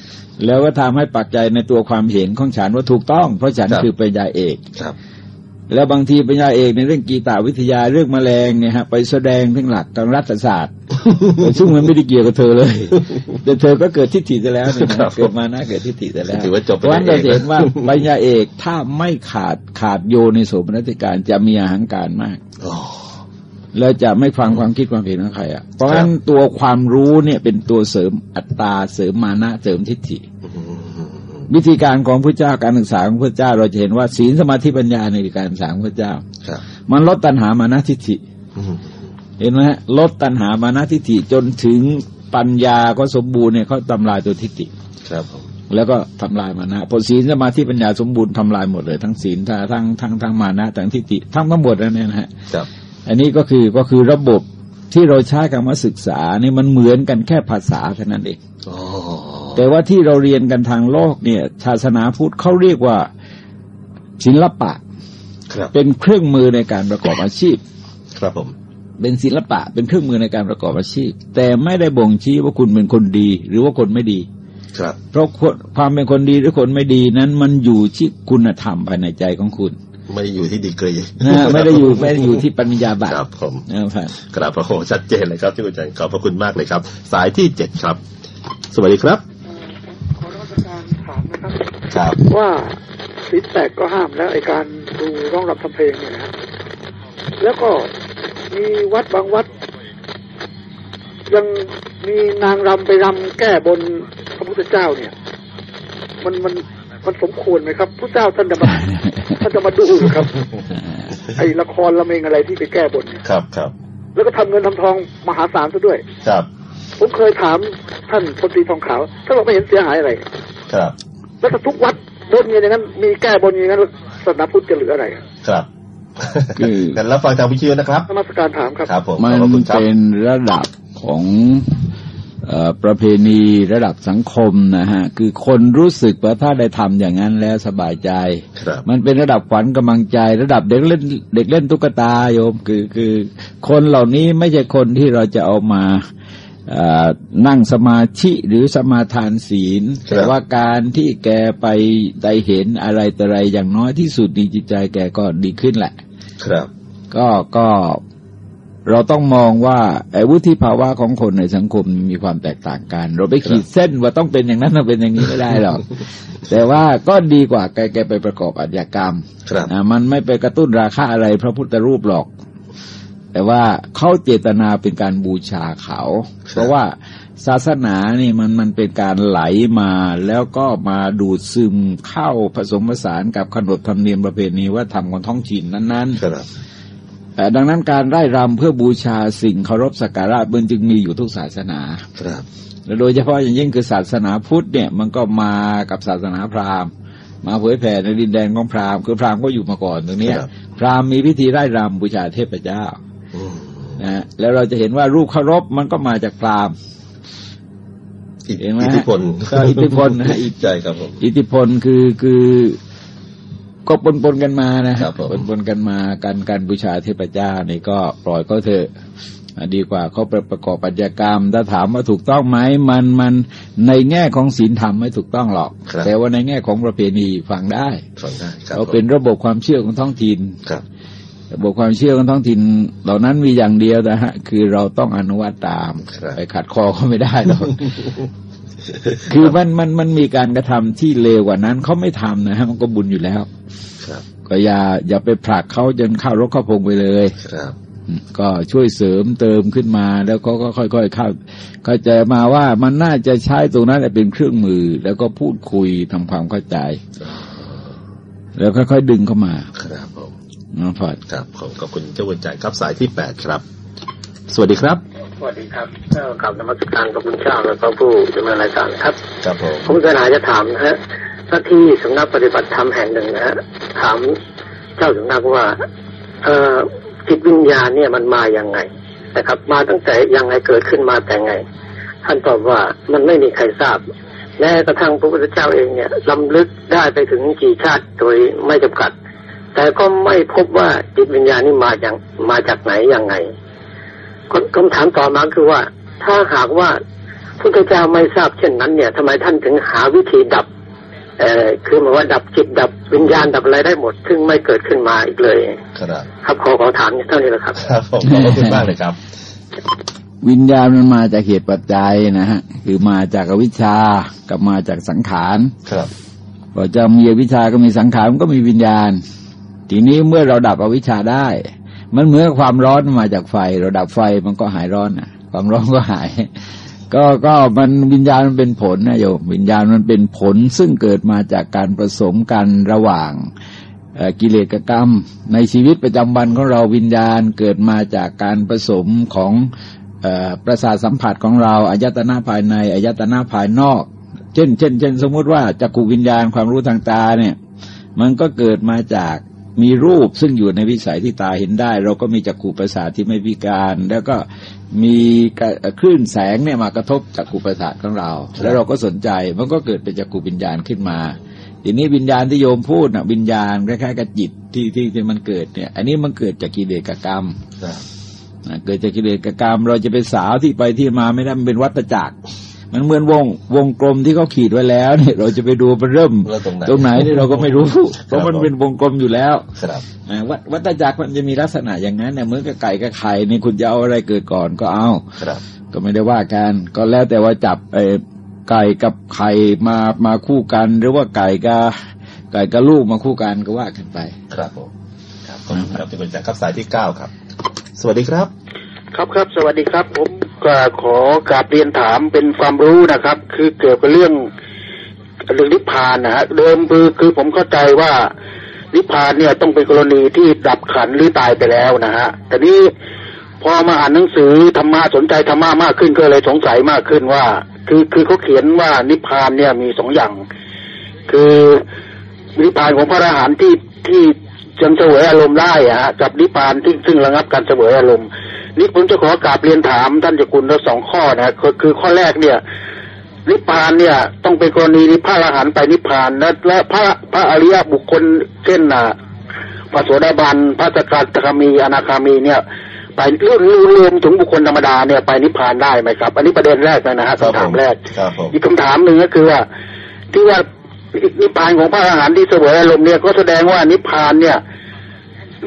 แล้วก็ทำให้ปักใจในตัวความเห็นของฉันว่าถูกต้อง เพราะฉันครับคือปริญญาเอกครับ แล้วบางทีปริญญาเอกในเรื่องกีตาวิทยาเรื่องแมลงเนี่ยฮะไปแสดงถึงหลักทางรัฐศาสตร์ซึ่งมันไม่ได้เกี่ยวกับเธอเลย แต่เธอก็เกิดทิฏฐิไปแล้วเนี่ยครันะบเกิดมานะเกิดทิฏฐิไปแล้วถือว่าจบเพราะฉะนั้นปริเราญญาเอกจะเห็นว่าปริญญาเอกถ้าไม่ขาดขาดโยในโสมนัติการจะมีอาหังการมากอ๋อแล้วจะไม่ฟังความคิดความเห็นของใครอะเพราะฉะนั้นตัวความรู้เนี่ยเป็นตัวเสริมอัตตาเสริมมานะเสริมทิฏฐิอืม วิธีการของพระเจ้าการศึกษาของพระเจ้า เราจะเห็นว่าศีลสมาธิปัญญาในการศึกษาของพระเจ้าครับมันลดตัณหามานะทิฏฐิอืมเห็นไหมฮะลดตัณหามานะทิฏฐิจนถึงปัญญาก็สมบูรณ์เนี่ยเขาทำลายตัวทิฏฐิครับผมแล้วก็ทำลายมานะพอศีลสมาธิปัญญาสมบูรณ์ทำลายหมดเลยทั้งศีลทั้งทั้งทั้งทั้งมานะทั้งทิฏฐิทั้งทั้งหมดนั่นเองนะฮะครับ อันนี้ก็คือก็คือระบบที่เราใช้คำว่าศึกษานี่มันเหมือนกันแค่ภาษาเท่านั้นเองอ๋อ แต่ว่าที่เราเรียนกันทางโลกเนี่ยศาสนาพุทธเขาเรียกว่าศิลปะครับเป็นเครื่องมือในการประกอบอาชีพ ครับผม เป็นศิลปะเป็นเครื่องมือในการประกอบอาชีพ แต่ไม่ได้บ่งชี้ว่าคุณเป็นคนดี หรือว่าคนไม่ดี ครับ เพราะคนความเป็นคนดีหรือคนไม่ดีนั้นมันอยู่ที่คุณธรรมภายในใจของคุณไม่ได้อยู่ที่ดีกรีนะไม่ได้อยู่ไม่ได้อยู่ที่ปัญญาบัตครรับผมนะครับครับโอ้โหชัดเจนเลยครับที่คุณอาจารย์ขอบพระคุณมากเลยครับ สายที่เจ็ดครับ สวัสดีครับ ขอรับการถามนะครับ ครับ ว่าศีลแตกก็ห้ามแล้วไอการดูร้องรำทำเพลงเนี่ยนะฮะแล้วก็มีวัดบางวัด ยังมีนางรำไปรำแก้บนพระพุทธเจ้าเนี่ย มันมันมันสมควรไหมครับพระเจ้าท่านจะมาท่านจะมาดูเหรือครับ ไอละครละเมงอะไรที่ไปแก้บนเนี่ยครับครับ แล้วก็ทำเงินทำทองมหาศาลซะด้วย ครับ ผมเคยถามท่านพลตรีทองขาวท่านบอกไม่เห็นเสียหายอะไรครับ แล้วถ้าทุกวัดโดนอย่างนั้น มีแก้บนอย่างนั้นแล้วศาสนาพุทธจะเหลืออะไรครับคือกันรับฟังทางวิทยุนะครับนมัสการถามครับครับผมมัขนอบพระคุณครับเป็นระดับของเออประเพณีระดับสังคมนะฮะคือคนรู้สึกว่าถ้าได้ทำอย่างนั้นแล้วสบายใจครับมันเป็นระดับขวัญกำลังใจ ระดับเด็กเล่นเด็กเล่นตุ๊กตาโยมคือคือ คนเหล่านี้ไม่ใช่คนที่เราจะเอามาเอ่อ นั่งสมาธิหรือสมาทานศีลครับแต่ว่าการที่แกไปได้เห็นอะไรต่ออะไรอย่างน้อยที่สุดในจิตใจแกก็ดีขึ้นแหละ ครับ ก็ก็เราต้องมองว่าไอ้วุฒิภาวะของคนในสังคมมีความแตกต่างกัน เราไปขีดเส้นว่าต้องเป็นอย่างนั้นต้องเป็นอย่างนี้ไม่ได้หรอก แต่ว่าก็ดีกว่าแกแกไปประกอบอาชญากรรม ครับอ่ามันไม่ไปกระตุ้นราคาอะไรพระพุทธรูปหรอก แต่ว่าเขาเจตนาเป็นการบูชาเขา เพราะว่าศาสนานี่มันมันเป็นการไหลมาแล้วก็มาดูดซึมเข้าผสมผสานกับขนบธรรมเนียมประเพณีว่าทำของท้องถิ่นนั้นๆครับแต่ดังนั้นการไร่รำเพื่อบูชาสิ่งเคารพสักการะมันจึงมีอยู่ทุกศาสนาครับและโดยเฉพาะอย่างยิ่งคือศาสนาพุทธเนี่ยมันก็มากับศาสนาพราหมณ์ มาเผยแผ่ในดินแดนของพราหมณ์คือพราหมณ์ก็อยู่มาก่อนตรงเนี้ยครับพราหมณ์มีพิธีไร่รำบูชาเทพเจ้าอืม นะฮะแล้วเราจะเห็นว่ารูปเคารพมันก็มาจากพราหมณ์อิทเห็นไหมอิทธิพลก็อิทธิพลนะอิทใช่ครับผมอิทธิพลคือคือก็ปนปนๆกันมานะฮะครับผมปนปนๆกันมาการการบูชาเทพเจ้านี่ก็ปล่อยก็เถอะอะดีกว่าเขาไปประกอบปัญญากรรม ถ้าถามว่าถูกต้องไหมมันมันในแง่ของศีลธรรมไม่ถูกต้องหรอกครับแต่ว่าในแง่ของประเพณีฟังได้ฟังได้ครับเราเป็นระบบความเชื่อของท้องถิ่นค รับระบบความเชื่อของท้องถิ่นเหล่านั้นมีอย่างเดียวนะฮะ คือเราต้องอนุวัตตามครับไปขัดคอเขาไม่ได้หรอกคือมันมันมันมีการกระทำที่เลวกว่านั้นเขาไม่ทำนะฮะมันก็บุญอยู่แล้วครับก็อย่าอย่าไปผลักเขาจนเข้ารกเข้าพงไปเลยครับอืมก็ช่วยเสริมเติมขึ้นมาแล้วเขาก็ค่อยๆเข้าเข้าใจมาว่ามันน่าจะใช้ตรงนั้นแหละเป็นเครื่องมือ แล้วก็พูดคุยทำความเข้าใจ แล้วค่อยๆดึงเข้ามาครับ ผมนะพอดครับผมขอบคุณเจ้าวันใจครับสายที่แปดครับ สวัสดีครับ สวัสดีครับเอ่อกลับนมัสการกับคุณเจ้าและก็ผู้ดำเนินรายการครับครับผมผมจะหาจะถามนะฮะหน้าที่สำนักปฏิบัติธรรมแห่งหนึ่งนะฮะถามเจ้าสำนักว่า เอ่อจิตวิญญาณเนี่ยมันมาอย่างไงนะครับ มาตั้งแต่ยังไงเกิดขึ้นมาแต่ไง ท่านตอบว่ามันไม่มีใครทราบแม้กระทั่งพระพุทธเจ้าเองเนี่ยลำลึกได้ไปถึงกี่ชาติโดยไม่จำกัด แต่ก็ไม่พบว่าจิตวิญญาณนี่มาอย่างมาจากไหนยังไงคคำถามต่อมาคือว่า ถ้าหากว่าพุทธเจ้าไม่ทราบเช่นนั้น เนี่ยทำไมท่านถึงหาวิธีดับ เอ่อคือหมายว่าดับจิตดับวิญญาณดับอะไรได้หมด ซึ่งไม่เกิดขึ้นมาอีกเลย ครับครับขอขอถามเท่านี้แหละครับครับผมขอบคุณมากเลยครับ วิญญาณมันมาจากเหตุปัจจัยนะฮะคือมาจากอวิชชากับมาจากสังขารครับพอจะมีอวิชชาก็มีสังขารมันก็มีวิญญาณ ทีนี้เมื่อเราดับอวิชชาได้ มันเหมือนความร้อนมาจากไฟ เราดับไฟมันก็หายร้อนนะความร้อนก็หาย ก็ก็มันวิญญาณมันเป็นผลนะโยมวิญญาณมันเป็นผลซึ่งเกิดมาจากการผสมกันระหว่างกิเลสกับกรรม ในชีวิตประจำวันของเราวิญญาณเกิดมาจากการผสมของอประสาทสัมผัสของเราอายตนะภายในอายตนะภายนอก เช่น เช่น เช่น สมมติว่าจักรุวิญญาณความรู้ทางตาเนี่ย มันก็เกิดมาจาก มีรูปซึ่งอยู่ในวิสัยที่ตาเห็นได้ เราก็มีจักรุประสาทที่ไม่พิการ แล้วก็มีกระคลื่นแสงเนี่ยมากระทบจักรุประสาทของเรา แล้วเราก็สนใจมันก็เกิดเป็นจักรุวิญญาณขึ้นมาทีนี้วิญญาณที่โยมพูดนะวิญญาณคล้ายๆกับจิตที่ที่ที่มันเกิดเนี่ย อันนี้มันเกิดจากกิเลสกรรมครับนะเกิดจากกิเลสกรรม เราจะไปสาวที่ไปที่มาไม่ได้มันเป็นวัฏจักร มันเหมือนวงวงกลมที่เขาขีดไว้แล้วเนี่ยเราจะไปดูมันเริ่มแล้วตรงไหนตรงไหนนี่เราก็ไม่รู้เพราะมันเป็นวงกลมอยู่แล้วครับอ่าวัฏวัฏจักรมันจะมีลักษณะอย่างนั้นเนี่ยเหมือนกับไก่กับไข่นี่คุณจะเอาอะไรเกิดก่อนก็เอาครับก็ไม่ได้ว่ากันก็แล้วแต่ว่าจับไอ้ไก่กับไข่มามาคู่กัน หรือว่าไก่กับไก่กับลูกมาคู่กันก็ว่ากันไป ครับผมครับขอบคุณครับเจ้าวันใจครับสายที่เก้าครับ สวัสดีครับ ครับครับ สวัสดีครับ ผม ก็ขอกราบเรียนถามเป็นความรู้นะครับ คือเกี่ยวกับเรื่องเรื่องนิพพานนะฮะเดิมคือคือผมเข้าใจว่านิพพานเนี่ยต้องเป็นกรณีที่ดับขันหรือตายไปแล้วนะฮะแต่นี้พอมาอ่านหนังสือธรรมะสนใจธรรมะมากขึ้นก็เลยสงสัยมากขึ้นว่า คือคือเขาเขียนว่านิพพานเนี่ยมีสองอย่าง คือนิพพานของพระอรหันต์ที่ที่ยังเสวยอารมณ์ได้อะฮะกับนิพพานที่ซึ่งระงับการเสวยอารมณ์ นี่ผมจะขอกราบเรียนถามท่านเจ้าคุณทั้งสองข้อนะคือคือข้อแรกเนี่ยนิพพานเนี่ย ต้องเป็นกรณีที่พระอรหันต์ไปนิพพานและและพระพระอริยบุคคลเช่นน่ะพระโสดาบันพระสกทาคามีอนาคามีเนี่ย ไปรวมรวมถึงบุคคลธรรมดาเนี่ยไปนิพพานได้ไหมครับ อันนี้ประเด็นแรกเลยนะฮะครับคำถามผมแรกครับผมอีกคำถามหนึ่งก็คือว่าที่ว่านิพพานของพระอรหันต์ที่เสวยอารมณ์เนี่ยก็แสดงว่านิพพานเนี่ย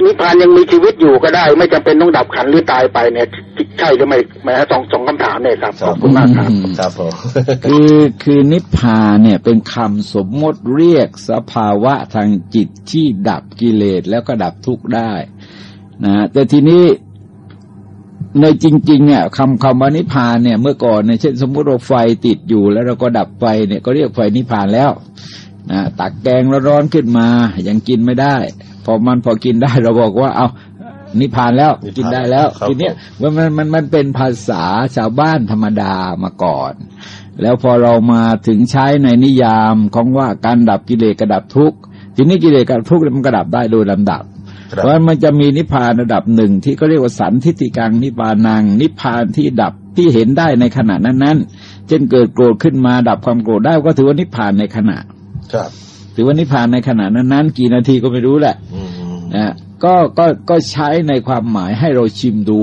นิพพานยังมีชีวิตอยู่ก็ได้ ไม่จำเป็นต้องดับขันธ์หรือตายไปเนี่ยใช่หรือไม่ไหมฮะสองสองคำถามเนี่ยครับขอบคุณมากครับครับผมคือคือนิพพานเนี่ยเป็นคำสมมติเรียกสภาวะทางจิตที่ดับกิเลสแล้วก็ดับทุกข์ได้นะแต่ทีนี้ในจริงๆเนี่ยคำคำว่านิพพานเนี่ยเมื่อก่อนเนี่ยเช่นสมมติเราไฟติดอยู่แล้วเราก็ดับไฟเนี่ยก็เรียกไฟนิพพานแล้วนะตักแกงแล้วร้อนขึ้นมายังกินไม่ได้ พอมันพอกินได้เราบอกว่า เอานิพพานแล้วนิพพานกินได้แล้วครับทีเนี้ยผมมันมันมันมันเป็นภาษาชาวบ้านธรรมดามาก่อน แล้วพอเรามาถึงใช้ในนิยามของว่าการดับกิเลสกระดับทุกข์ทีนี้กิเลสกระดับทุกข์มันกระดับได้โดยลำดับครับเพราะมันจะมีนิพพานระดับหนึ่งที่เขาเรียกว่าสันทิฏฐิกังนิพพานัง นิพพานที่ดับที่เห็นได้ในขณะนั้นๆเช่นเกิดโกรธขึ้นมาดับความโกรธได้ก็ถือว่านิพพานในขณะ ครับ ถือว่านิพพานในขณะนั้นๆกี่นาทีก็ไม่รู้แหละอืมนะก็ก็ก็ใช้ในความหมายให้เราชิมดู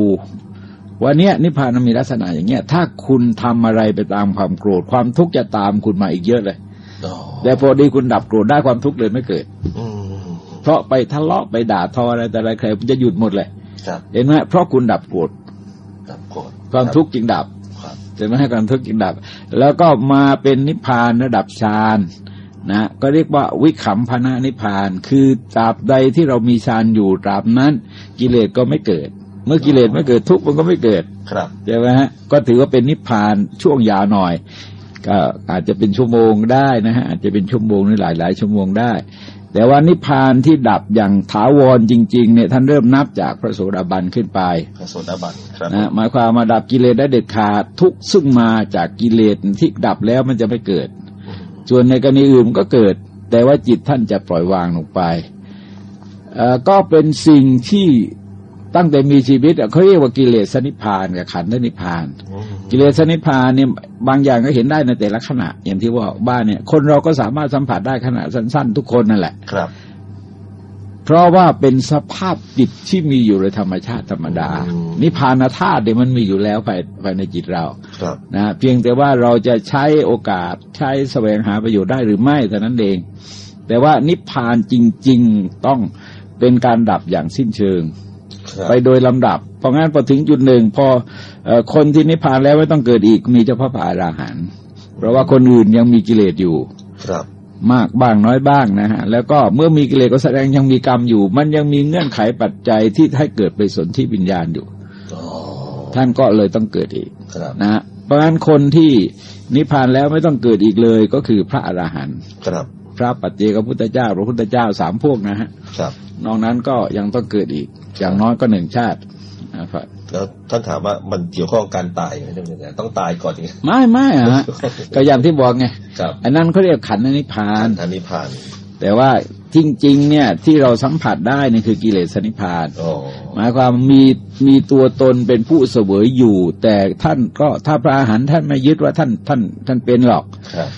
ว่าเนี้ยนิพพานมันมีลักษณะอย่างเงี้ย ถ้าคุณทำอะไรไปตามความโกรธความทุกข์จะตามคุณมาอีกเยอะเลยอ๋อแต่พอดีคุณดับโกรธได้ความทุกข์เลยไม่เกิดอืมเพราะไปทะเลาะไปด่าทออะไรแต่อะไรใครมันจะหยุดหมดเลยครับเห็นไหมเพราะคุณดับโกรธครับโกรธความทุกข์จึงดับครับเห็นไหมให้ความทุกข์จึงดับ แล้วก็มาเป็นนิพพานระดับฌาน นะก็เรียกว่าวิขำพนะนิพพาน คือตราบใดที่เรามีฌานอยู่ตราบนั้น กิเลสก็ไม่เกิด เมื่อกิเลสไม่เกิดทุกข์มันก็ไม่เกิดครับใช่ไหมฮะก็ถือว่าเป็นนิพพานช่วงยาวหน่อย ก็อาจจะเป็นชั่วโมงได้นะฮะอาจจะเป็นชั่วโมงหรือหลายหลายๆชั่วโมงได้ แต่ว่านิพพานที่ดับอย่างถาวรจริง ๆ เนี่ยท่านเริ่มนับจากพระโสดาบันขึ้นไปพระโสดาบันครับนะหมายความมาดับกิเลสได้เด็ดขาดทุกข์ซึ่งมาจากกิเลสที่ดับแล้วมันจะไม่เกิด ส่วนในกรณีอื่นมันก็เกิด แต่ว่าจิตท่านจะปล่อยวางลงไปเอ่อก็เป็นสิ่งที่ตั้งแต่มีชีวิตอะเขาเรียกว่ากิเลสนิพพานกับขันธนิพพานอืมกิเลสนิพพานเนี่ยบางอย่างก็เห็นได้ในแต่ละขณะ อย่างที่ว่าบ้านเนี่ย คนเราก็สามารถสัมผัสได้ขณะสั้น ๆ ทุกคนนั่นแหละ ครับ เพราะว่าเป็นสภาพจิตที่มีอยู่ในธรรมชาติธรรมดาอืมนิพพานธาตุเนี่ยมันมีอยู่แล้วภายภายในจิตเราครับนะเพียงแต่ว่าเราจะใช้โอกาสใช้แสวงหาประโยชน์ได้หรือไม่แต่นั้นเอง แต่ว่านิพพานจริง ๆต้องเป็นการดับอย่างสิ้นเชิงครับไปโดยลำดับ เพราะงั้นพอถึงจุดหนึ่งพอเอ่อคนที่นิพพานแล้วไม่ต้องเกิดอีกมีเฉพาะพระอราหันต์เพราะว่าคนอื่นยังมีกิเลสอยู่ครับ มากบ้างน้อยบ้างนะฮะแล้วก็เมื่อมีกิเลสก็แสดงยังมีกรรมอยู่ มันยังมีเงื่อนไขปัจจัยที่ให้เกิดไปสนที่วิญญาณอยู่อ๋อท่านก็เลยต้องเกิดอีกครับนะฮะเพราะฉะนั้นคนที่นิพพานแล้วไม่ต้องเกิดอีกเลยก็คือพระอราหันต์ครับพระปัจเจกพุทธเจ้าพระพุทธเจ้าสามพวกนะฮะครับนอกนั้นก็ยังต้องเกิดอีก อย่างน้อยก็หนึ่งชาตินะครับ แล้วท่านถามว่ามันเกี่ยวข้องกับการตายไหมต้องยังไงต้องตายก่อนอย่างไงไม่ไม่อะฮะก็อย่างที่บอกไงครับอันนั้นเขาเรียกขันธ์นิพพานท่านนิพพาน แต่ว่าจริง ๆ เนี่ยที่เราสัมผัสได้เนี่ยคือกิเลสนิพพานอ๋อหมายความมีมีตัวตนเป็นผู้เสวยอยู่ แต่ท่านก็ถ้าพระอรหันต์ท่านไม่ยึดว่าท่านท่านท่านเป็นหรอกครับ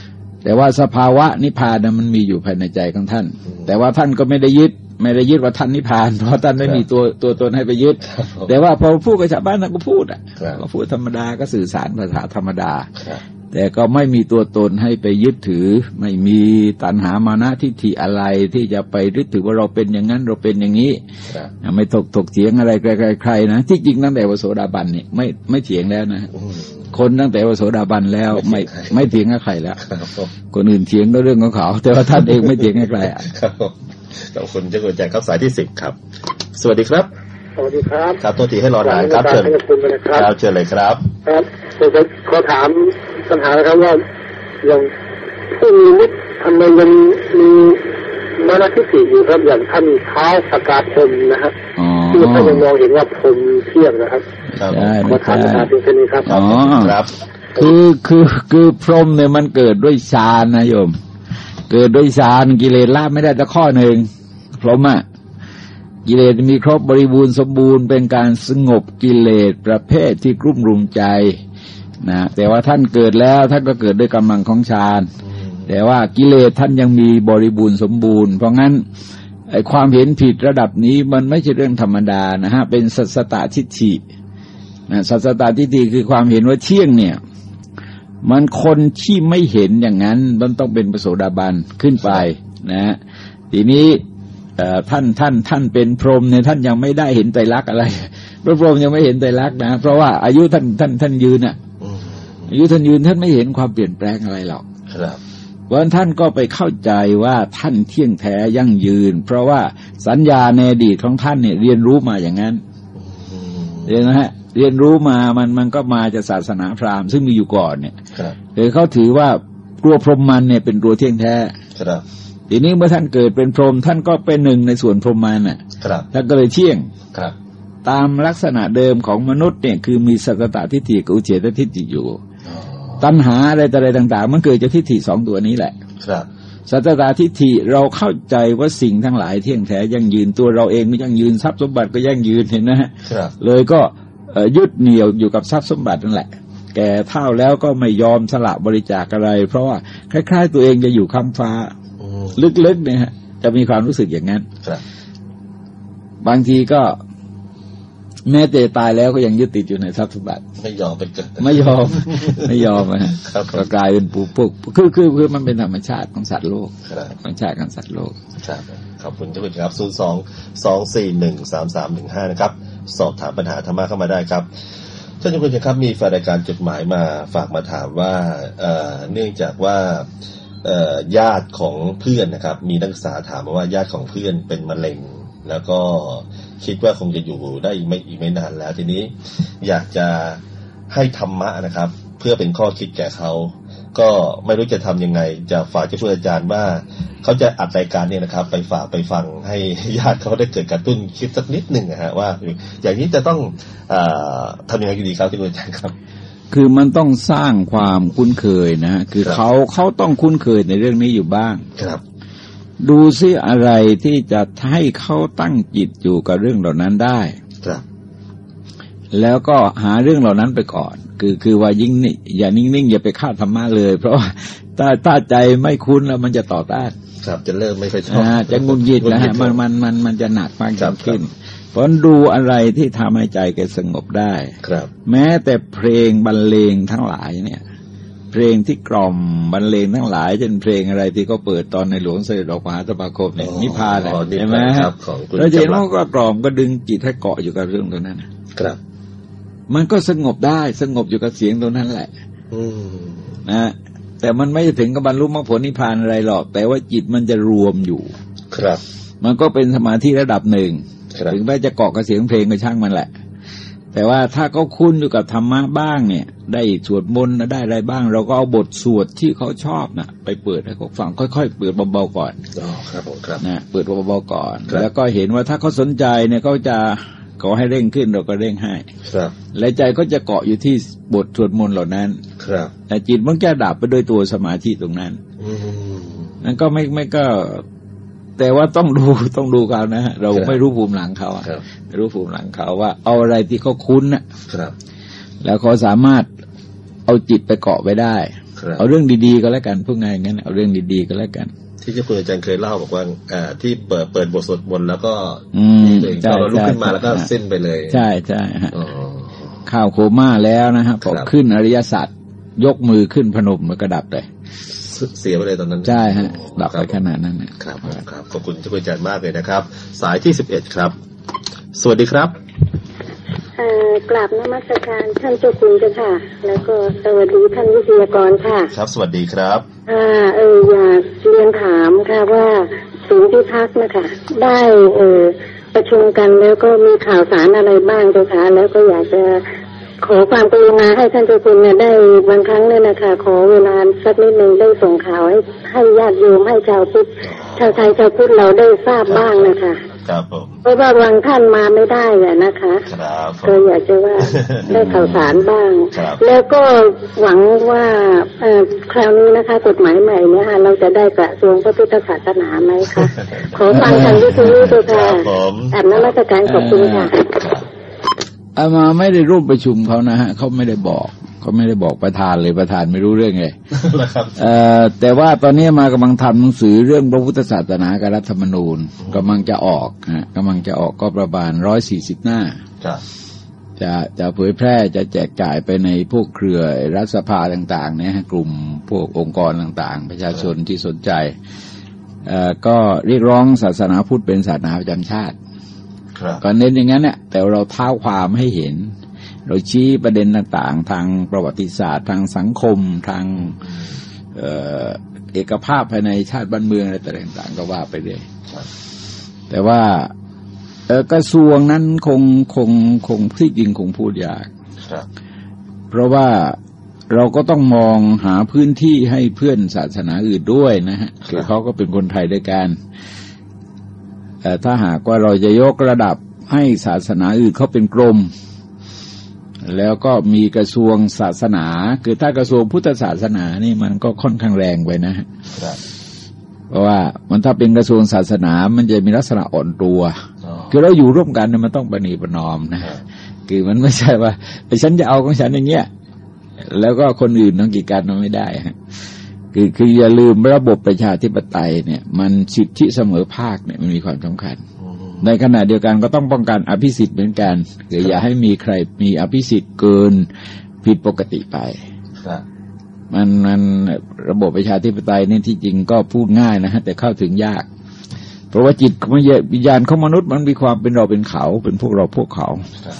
แต่ว่าสภาวะนิพพานน่ะมันมีอยู่ภายในใจของท่านอืมแต่ว่าท่านก็ไม่ได้ยึด ไม่ได้ยึดว่าท่านนิพพาน เพราะท่านไม่มีตัวตัวตนให้ไปยึดครับผมแต่ว่าพอพูดกับชาวบ้านท่านก็พูดอะครับก็พูดธรรมดาก็สื่อสารภาษาธรรมดาครับแต่ก็ไม่มีตัวตนให้ไปยึดถือ ไม่มีตัณหามานะทิฏฐิอะไรที่จะไปยึดถือว่าเราเป็นอย่างนั้นเราเป็นอย่างนี้ครับไม่ถกถกเถียงอะไรใครๆนะที่จริงตั้งแต่วโสดาบันเนี่ยไม่ไม่เถียงแล้วนะอืมคนตั้งแต่วโสดาบันแล้วไม่ไม่ไม่เถีเถียยงงใครกับใครแล้วครับผมคนอื่นเถียงก็เรื่องของเขา แต่ว่าท่านเองไม่เถียงกับใครอะ ครับผมขอบคุณเจ้าคุณแจกครับสายที่สิบครับ สวัสดีครับ สวัสดีครับ ครับตัวทีให้รอนานครับเชิญครับเชิญเลยครับ ครับผมจะขอถามปัญหานะครับว่าอย่างผู้มีนิพทำไมยังมีมานาทิฏฐิอยู่ครับอย่างท่านเท้าสกาพรมนะฮะอ๋อที่ท่านยังมองเห็นว่าพรมเที่ยงนะครับใช่ขอไม่ถามปัญหาเพียงแค่นี้ครับอ๋อครับ คือคือคือพรมเนี่ยมันเกิดด้วยฌานนะโยม เกิดด้วยฌานกิเลสละไม่ได้แต่ข้อหนึ่งพรหมอะกิเลสมีครบบริบูรณ์สมบูรณ์เป็นการสงบกิเลสประเภทที่กลุ่มรุมใจนะแต่ว่าท่านเกิดแล้วท่านก็เกิดด้วยกำลังของฌานแต่ว่ากิเลสท่านยังมีบริบูรณ์สมบูรณ์ เพราะงั้นไอ้ความเห็นผิดระดับนี้มันไม่ใช่เรื่องธรรมดานะฮะเป็นสัสตตทิฏฐินะสัสตตทิฏฐิคือความเห็นว่าเที่ยงเนี่ย มันคนที่ไม่เห็นอย่างนั้นมันต้องเป็นประโสดาบันขึ้นไปนะฮะทีนี้เอ่อท่านท่านท่านเป็นพรหมเนี่ยท่านยังไม่ได้เห็นไตรลักษณ์อะไรพระพรหมยังไม่เห็นไตรลักษณ์นะ เพราะว่าอายุท่านท่านท่านยืนอะอืมอายุท่านยืนท่านไม่เห็นความเปลี่ยนแปลงอะไรหรอกครับเพราะฉะนั้นท่านก็ไปเข้าใจว่าท่านเที่ยงแท้ยั่งยืน เพราะว่าสัญญาในอดีตของท่านเนี่ยเรียนรู้มาอย่างนั้นอืมเรียนนะฮะ เรียนรู้มามันมันก็มาจากศาสนาพราหมณ์ซึ่งมีอยู่ก่อนเนี่ยครับคือเขาถือว่าตัวพรหมมันเนี่ยเป็นตัวเที่ยงแท้ครับทีนี้เมื่อท่านเกิดเป็นพรหมท่านก็เป็นหนึ่งในส่วนพรหมมันน่ะครับท่านก็เลยเที่ยงครับ ตามลักษณะเดิมของมนุษย์เนี่ยคือมีสัตตตทิฏฐิกับอุเฉตทิฏฐิอยู่อ๋อตัณหาอะไรต่ออะไรต่าง ๆ มันเกิดจากทิฏฐิสองตัวนี้แหละ ครับสัตตาทิฏฐิเราเข้าใจว่าสิ่งทั้งหลายเที่ยงแท้ยั่งยืนตัวเราเองก็ยั่งยืนทรัพย์สมบัติก็ยั่งยืนเห็นนะฮะครับเลยก็เอ่อ ยึดเหนี่ยวอยู่กับทรัพย์สมบัตินั่นแหละ แก่เท่าแล้วก็ไม่ยอมสละบริจาคอะไร เพราะว่าคล้าย ๆ ตัวเองจะอยู่ค้ำฟ้าอืมลึกๆเนี่ยฮะจะมีความรู้สึกอย่างนั้นครับบางทีก็ แม้แต่ตายแล้วก็ยังยึดติดอยู่ในทรัพย์สมบัติ ไม่ยอมไปเกิดไม่ยอม ไม่ยอมอะฮะครับผมก็กลายเป็นปูพวกคือคือคือมันเป็นธรรมชาติของสัตว์โลกครับธรรมชาติของสัตว์โลกครับขอบคุณทุกคนครับ0 2 2 4 1 3 3 1 5นะครับ สอบถามปัญหาธรรมะเข้ามาได้ครับท่านทุกคนครับมีแฟนรายการจดหมายมาฝากมาถามว่าเอ่อเนื่องจากว่าเอ่อญาติของเพื่อนนะครับ มีนักศึกษาถามมาว่าญาติของเพื่อนเป็นมะเร็ง แล้วก็คิดว่าคงจะอยู่ได้อีกไม่อีกไม่นานแล้ว ทีนี้อยากจะให้ธรรมะนะครับ เพื่อเป็นข้อคิดแก่เขาก็ไม่รู้จะทำยังไง จะฝากจะช่วยอาจารย์ว่า เขาจะอัดรายการเนี่ยนะครับ ไปฝากไปฟังให้ญาติเขาได้เกิดกระตุ้นคิดสักนิดหนึ่งนะฮะว่า อย่างนี้จะต้องอาทำยังไงดีครับที่คุณอาจารย์ครับ คือมันต้องสร้างความคุ้นเคยนะฮะคือครับเขาเขาต้องคุ้นเคยในเรื่องนี้อยู่บ้างครับ ดูซิอะไรที่จะให้เขาตั้งจิตอยู่กับเรื่องเหล่านั้นได้ครับแล้วก็หาเรื่องเหล่านั้นไปก่อน คือคือว่ายิ่งนี่อย่านิ่งๆอย่าไปคาดธรรมะเลย เพราะว่าถ้าถ้าใจไม่คุ้นแล้วมันจะต่อต้านครับจะเริ่มไม่ค่อยชอบอ่าจะงุนยิดนะฮะงุมันงิดมันมันมันจะหนักมากครัยิ่บงขึ้น เพราะฉะนั้นดูอะไรที่ทำให้ใจแกสงบได้ครับ แม้แต่เพลงบรรเลงทั้งหลายเนี่ย เพลงที่กล่อมบรรเลงทั้งหลายเช่นเพลงอะไรที่เขาเปิดตอนในหลวงเสด็จออกมหาสมาคมเนี่ยอ๋อนิพพานอะอ๋อนิพพานใช่ไหมครับของคุณแล้วเห็นจำรัดว่าก็กล่อมก็ดึงจิตให้เกาะอยู่กับเรื่องตรงนั้นน่ะครับ มันก็สงบได้สงบอยู่กับเสียงตรงนั้นแหละอืมนะแต่มันไม่ถึงกับบรรลุมรรคผลนิพพานอะไรหรอก แต่ว่าจิตมันจะรวมอยู่ ครับ มันก็เป็นสมาธิระดับหนึ่งครับถึงแม้จะเกาะกับเสียงเพลงก็ช่างมันแหละ แต่ว่าถ้าเขาคุ้นอยู่กับธรรมะบ้างเนี่ย ได้สวดมนต์ได้อะไรบ้าง เราก็เอาบทสวดที่เขาชอบนะไปเปิดให้เขาฟังค่อยๆ เปิดเบาๆก่อนอ๋อครับผมครับนะเปิดเบาๆก่อนครับแล้วก็เห็นว่าถ้าเขาสนใจเนี่ยเขาจะขอให้เร่งขึ้นเราก็เร่งให้ ครับ และใจก็จะเกาะอยู่ที่บทสวดมนต์เหล่านั้น ครับแต่จิตมันจะดับไปด้วยตัวสมาธิตรงนั้นอืมนั่นก็ไม่ไม่ก็ แต่ว่าต้องดูต้องดูเขานะฮะเราครับไม่รู้ภูมิหลังเขาอะครับไม่รู้ภูมิหลังเขาว่า เอาอะไรที่เขาคุ้นน่ะครับ แล้วเขาสามารถเอาจิตไปเกาะไว้ได้ครับเอาเรื่องดีๆก็แล้วกันพูดง่ายอย่างนั้นเอาเรื่องดีๆก็แล้วกัน ที่เจ้าคุณอาจารย์เคยเล่าบอกว่าอ่าที่เปิดเปิดบทสวดมนต์แล้วก็อืมตัวเองใช่ก็ลุกใช่ขึ้นมาแล้วก็ใช่สิ้นไปเลย ใช่ใช่ฮะอ๋อข้าวโคม่าแล้วนะฮะพอครับขึ้นอริยสัจยกมือขึ้นพนมมันก็ดับเลย เสียไปเลยตอนนั้น ใช่ฮะอ๋อดับครัไปขนาดนั้นน่ะครับผมครับขอบคุณเจ้าคุณอาจารย์มากเลยนะครับ สายที่สิบเอ็ดครับ สวัสดีครับเอ่อกราบนมัสการท่านเจ้าคุณเจ้าค่ะ แล้วก็สวัสดีท่านวิทยากรค่ะ ครับ สวัสดีครับอ่าเอออยากเรียนถามค่ะว่าศูนย์พิทักษ์นะคะ ได้เออประชุมกันแล้วก็มีข่าวสารอะไรบ้างเจ้าค่ะแล้วก็อยากจะ ขอความกรุณาให้ท่านเจ้าคุณเนี่ยได้บางครั้งเนี่ยนะคะ ขอเวลาสักนิดหนึ่งได้ส่งข่าวให้ให้ญาติโยมให้ชาวพุทธชาวไทยชาวพุทธเราได้ทราบบ้างนะคะครับผมเพราะว่าบางท่านมาไม่ได้อะนะคะครับผมก็อยากจะว่าได้ข่าวสารบ้างครับแล้วก็หวังว่าเอ่อคราวนี้นะคะกฎหมายใหม่เนี่ยค่ะเราจะได้กระทรวงพระพุทธศาสนาไหมคะขอฟังทางวิทยุด้วยคค่ะรับผมแอบนมัสการขอบคุณค่ะครับ อามาไม่ได้ร่วมประชุมเขานะฮะเขาไม่ได้บอกเขาไม่ได้บอกประธานเลยประธานไม่รู้เรื่องไงแล้วครับเอ่อแต่ว่าตอนนี้มากำลังทำหนังสือเรื่องพระพุทธศาสนากับรัฐธรรมนูญกำลังจะออกฮะกำลังจะออกก็ประมาณร้อยสี่สิบหน้าครับจะจะเผยแพร่จะแจกจ่ายไปในพวกเครือรัฐสภาต่าง ๆ เนี่ยฮะกลุ่มพวกองค์กรต่างๆ ประชาชนที่สนใจเอ่อก็เรียกร้องศาสนาพุทธเป็นศาสนาประจำชาติครับ ก็เน้นอย่างนั้นเนี่ยแต่เราเท้าความให้เห็น เราชี้ประเด็นต่างๆ ทางประวัติศาสตร์ทางสังคมทางเอ่อเอกภาพภายในชาติบ้านเมืองอะไรต่างๆ ก็ว่าไปเลยครับแต่ว่าเอ่อกระทรวงนั้นคงคงคงที่จริงคงพูดยากครับเพราะว่าเราก็ต้องมองหาพื้นที่ให้เพื่อนศาสนาอื่นด้วยนะฮะคือเขาก็เป็นคนไทยด้วยกัน แต่ถ้าหากว่าเราจะยกระดับให้ศาสนาอื่นเขาเป็นกรม แล้วก็มีกระทรวงศาสนา คือถ้ากระทรวงพุทธศาสนานี่มันก็ค่อนข้างแรงไปนะฮะเพราะว่ามันถ้าเป็นกระทรวงศาสนา มันจะมีลักษณะอ่อนตัว คือเราอยู่ร่วมกันเนี่ยมันต้องประนีประนอมนะคือมันไม่ใช่ว่าไอ้ฉันจะเอาของฉันอย่างเงี้ยแล้วก็คนอื่นต้องกีดกันมันไม่ได้ฮะ คือคืออย่าลืมระบบประชาธิปไตยเนี่ย มันสิทธิเสมอภาคเนี่ยมันมีความสำคัญอืมในขณะเดียวกันก็ต้องป้องกันอภิสิทธิ์เหมือนกันคืออย่าให้มีใครมีอภิสิทธิ์เกินผิดปกติไปครับมันมันระบบประชาธิปไตยนี่ที่จริงก็พูดง่ายนะฮะแต่เข้าถึงยาก เพราะว่าจิตของวิญญาณของมนุษย์มันมีความเป็นเราเป็นเขา เป็นพวกเราพวกเขาครับ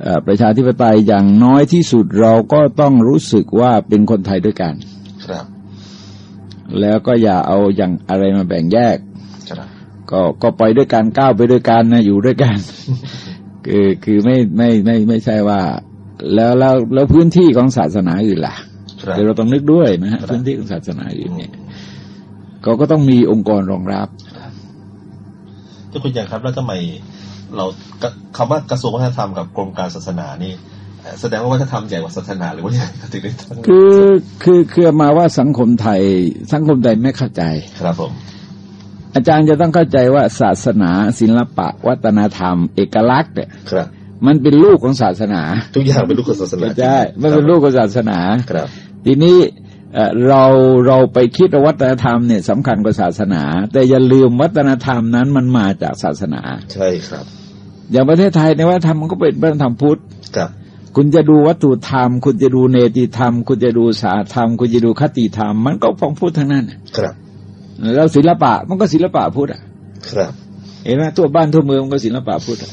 เอ่อประชาธิปไตยอย่างน้อยที่สุดเราก็ต้องรู้สึกว่าเป็นคนไทยด้วยกันครับ แล้วก็อย่าเอาอย่างอะไรมาแบ่งแยกครับก็ก็ไปด้วยกันก้าวไปด้วยกันนะอยู่ด้วยกัน คือคือไม่ไม่ไม่ไม่ใช่ว่า แล้วแล้วแล้วพื้นที่ของศาสนาอื่นล่ะครับเดี๋ยวเราต้องนึกด้วยนะฮะครับพื้นที่ของศาสนาอื่นเนี่ยก็ก็ต้องมีองค์กรรองรับเจ้าคุณยังครับแล้วทำไมเรากคำว่ากระทรวงวัฒนธรรมกับกรมการศาสนานี่เอ่อ แสดงว่าวัฒนธรรมใหญ่กว่าศาสนาหรือว่ายังไงครับถึงได้ตั้งคือคือคือมาว่าสังคมไทย สังคมไทยไม่เข้าใจครับผม อาจารย์จะต้องเข้าใจว่าศาสนา ศิลปะ วัฒนธรรม เอกลักษณ์เนี่ยครับ มันเป็นลูกของศาสนา ทุกอย่างเป็นลูกของศาสนาใช่ไม่เป็นลูกของศาสนาครับ ทีนี้เอ่อเราเราไปคิดว่าวัฒนธรรมเนี่ยสำคัญกว่าศาสนา แต่อย่าลืมวัฒนธรรมนั้นมันมาจากศาสนา ใช่ครับ อย่างประเทศไทยในวัฒนธรรมมันก็เป็นวัฒนธรรมพุทธครับ คุณจะดูวัตถุธรรม คุณจะดูเนติธรรม คุณจะดูสาธรรม คุณจะดูคติธรรม มันก็ของพุทธทั้งนั้นครับ แล้วศิลปะมันก็ศิลปะพุทธอะครับ เห็นไหมทั่วบ้านทั่วเมืองมันก็ศิลปะพุทธอะ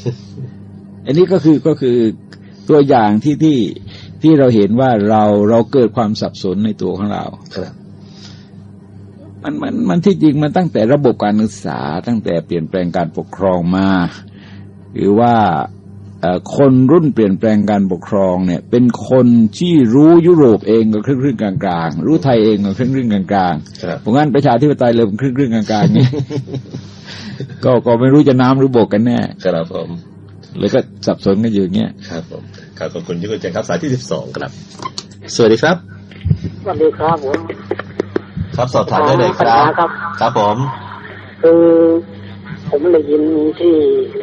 อันนี้ก็คือก็คือตัวอย่างที่ที่ที่เราเห็นว่าเราเราเกิดความสับสนในตัวของเราครับมันมันมันที่จริงมันตั้งแต่ระบบการศึกษาตั้งแต่เปลี่ยนแปลงการปกครองมา หรือว่าเอ่อ คนรุ่นเปลี่ยนแปลงการปกครองเนี่ย เป็นคนที่รู้ยุโรปเองก็ครึ่งครึ่งกลางกลางๆรู้ไทยเองก็ครึ่งครึ่งกลางกลางครับๆเพราะงั้นประชาธิปไตยเลยเป็นครึ่งครึ่งกลางกลางๆนี่ก็ก็ไม่รู้จะน้ำหรือบกกันแน่ครับผมเลยก็สับสนกันอยู่อย่างเงี้ยครับผมครับขอบคุณที่คุณแจงครับสายที่สิบสองครับ สวัสดีครับสวัสดีครับผมครับสอบถามได้เลยครับ ครับครับผม คือผมได้ยินที่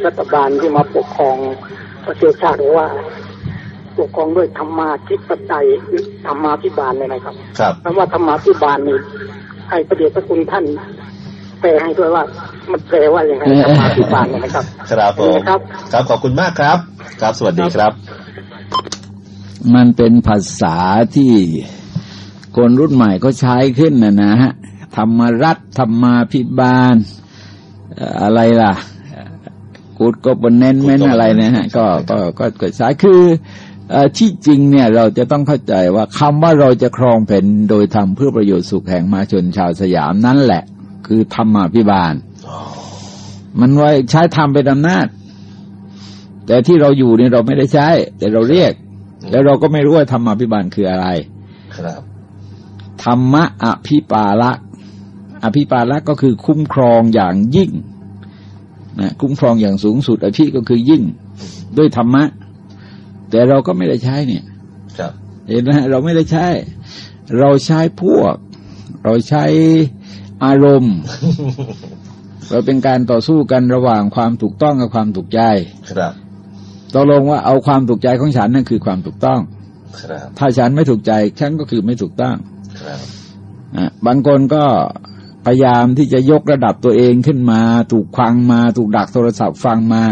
รัฐบาลที่มาปกครอง ประเทศชาติบอกว่าปกครองด้วยธรรมาธิปไตยธรรมาภิบาลเลยนะครับครับคำว่าธรรมาภิบาลนี่ให้ประเดี๋ยวพระคุณท่านแปลให้ด้วยว่า มันแปลว่าอย่างไรธรรมาภิบาลเนี่ยนะครับ ครับผมครับครับขอบคุณมากครับ ครับสวัสดีครับ มันเป็นภาษาที่คนรุ่นใหม่ก็ใช้ขึ้นนะนะฮะธรรมรัฐธรรมาภิบาลเอ่ออะไรล่ะ กูดก็บนเน้นเม้นอะไรนะฮะก็ก็ก็เกิดสายคือเอ่อที่จริงเนี่ยเราจะต้องเข้าใจว่าคำว่าเราจะครองแผ่นโดยทำเพื่อประโยชน์สุขแห่งมหาชนชาวสยามนั่นแหละ คือธรรมาภิบาล มันไว้ใช้ทำเป็นอำนาจ แต่ที่เราอยู่เนี่ยเราไม่ได้ใช้ แต่เราเรียก แล้วเราก็ไม่รู้ว่าธรรมาภิบาลคืออะไร ครับ ธรรมะอภิปาละอภิปาละก็คือคุ้มครองอย่างยิ่ง นะคุ้มครองอย่างสูงสุดอภิก็คือยิ่งด้วยธรรมะ แต่เราก็ไม่ได้ใช้เนี่ยครับเห็นไหมฮะเราไม่ได้ใช้ เราใช้พวก เราใช้อารมณ์เราเป็นการต่อสู้กันระหว่างความถูกต้องกับความถูกใจ ครับตกลงว่าเอาความถูกใจของฉันนั่นคือความถูกต้อง ครับ ถ้าฉันไม่ถูกใจฉันก็คือไม่ถูกต้อง ครับอะบางคนก็ พยายามที่จะยกระดับตัวเองขึ้นมา ถูกฟังมา ถูกดักโทรศัพท์ฟังมา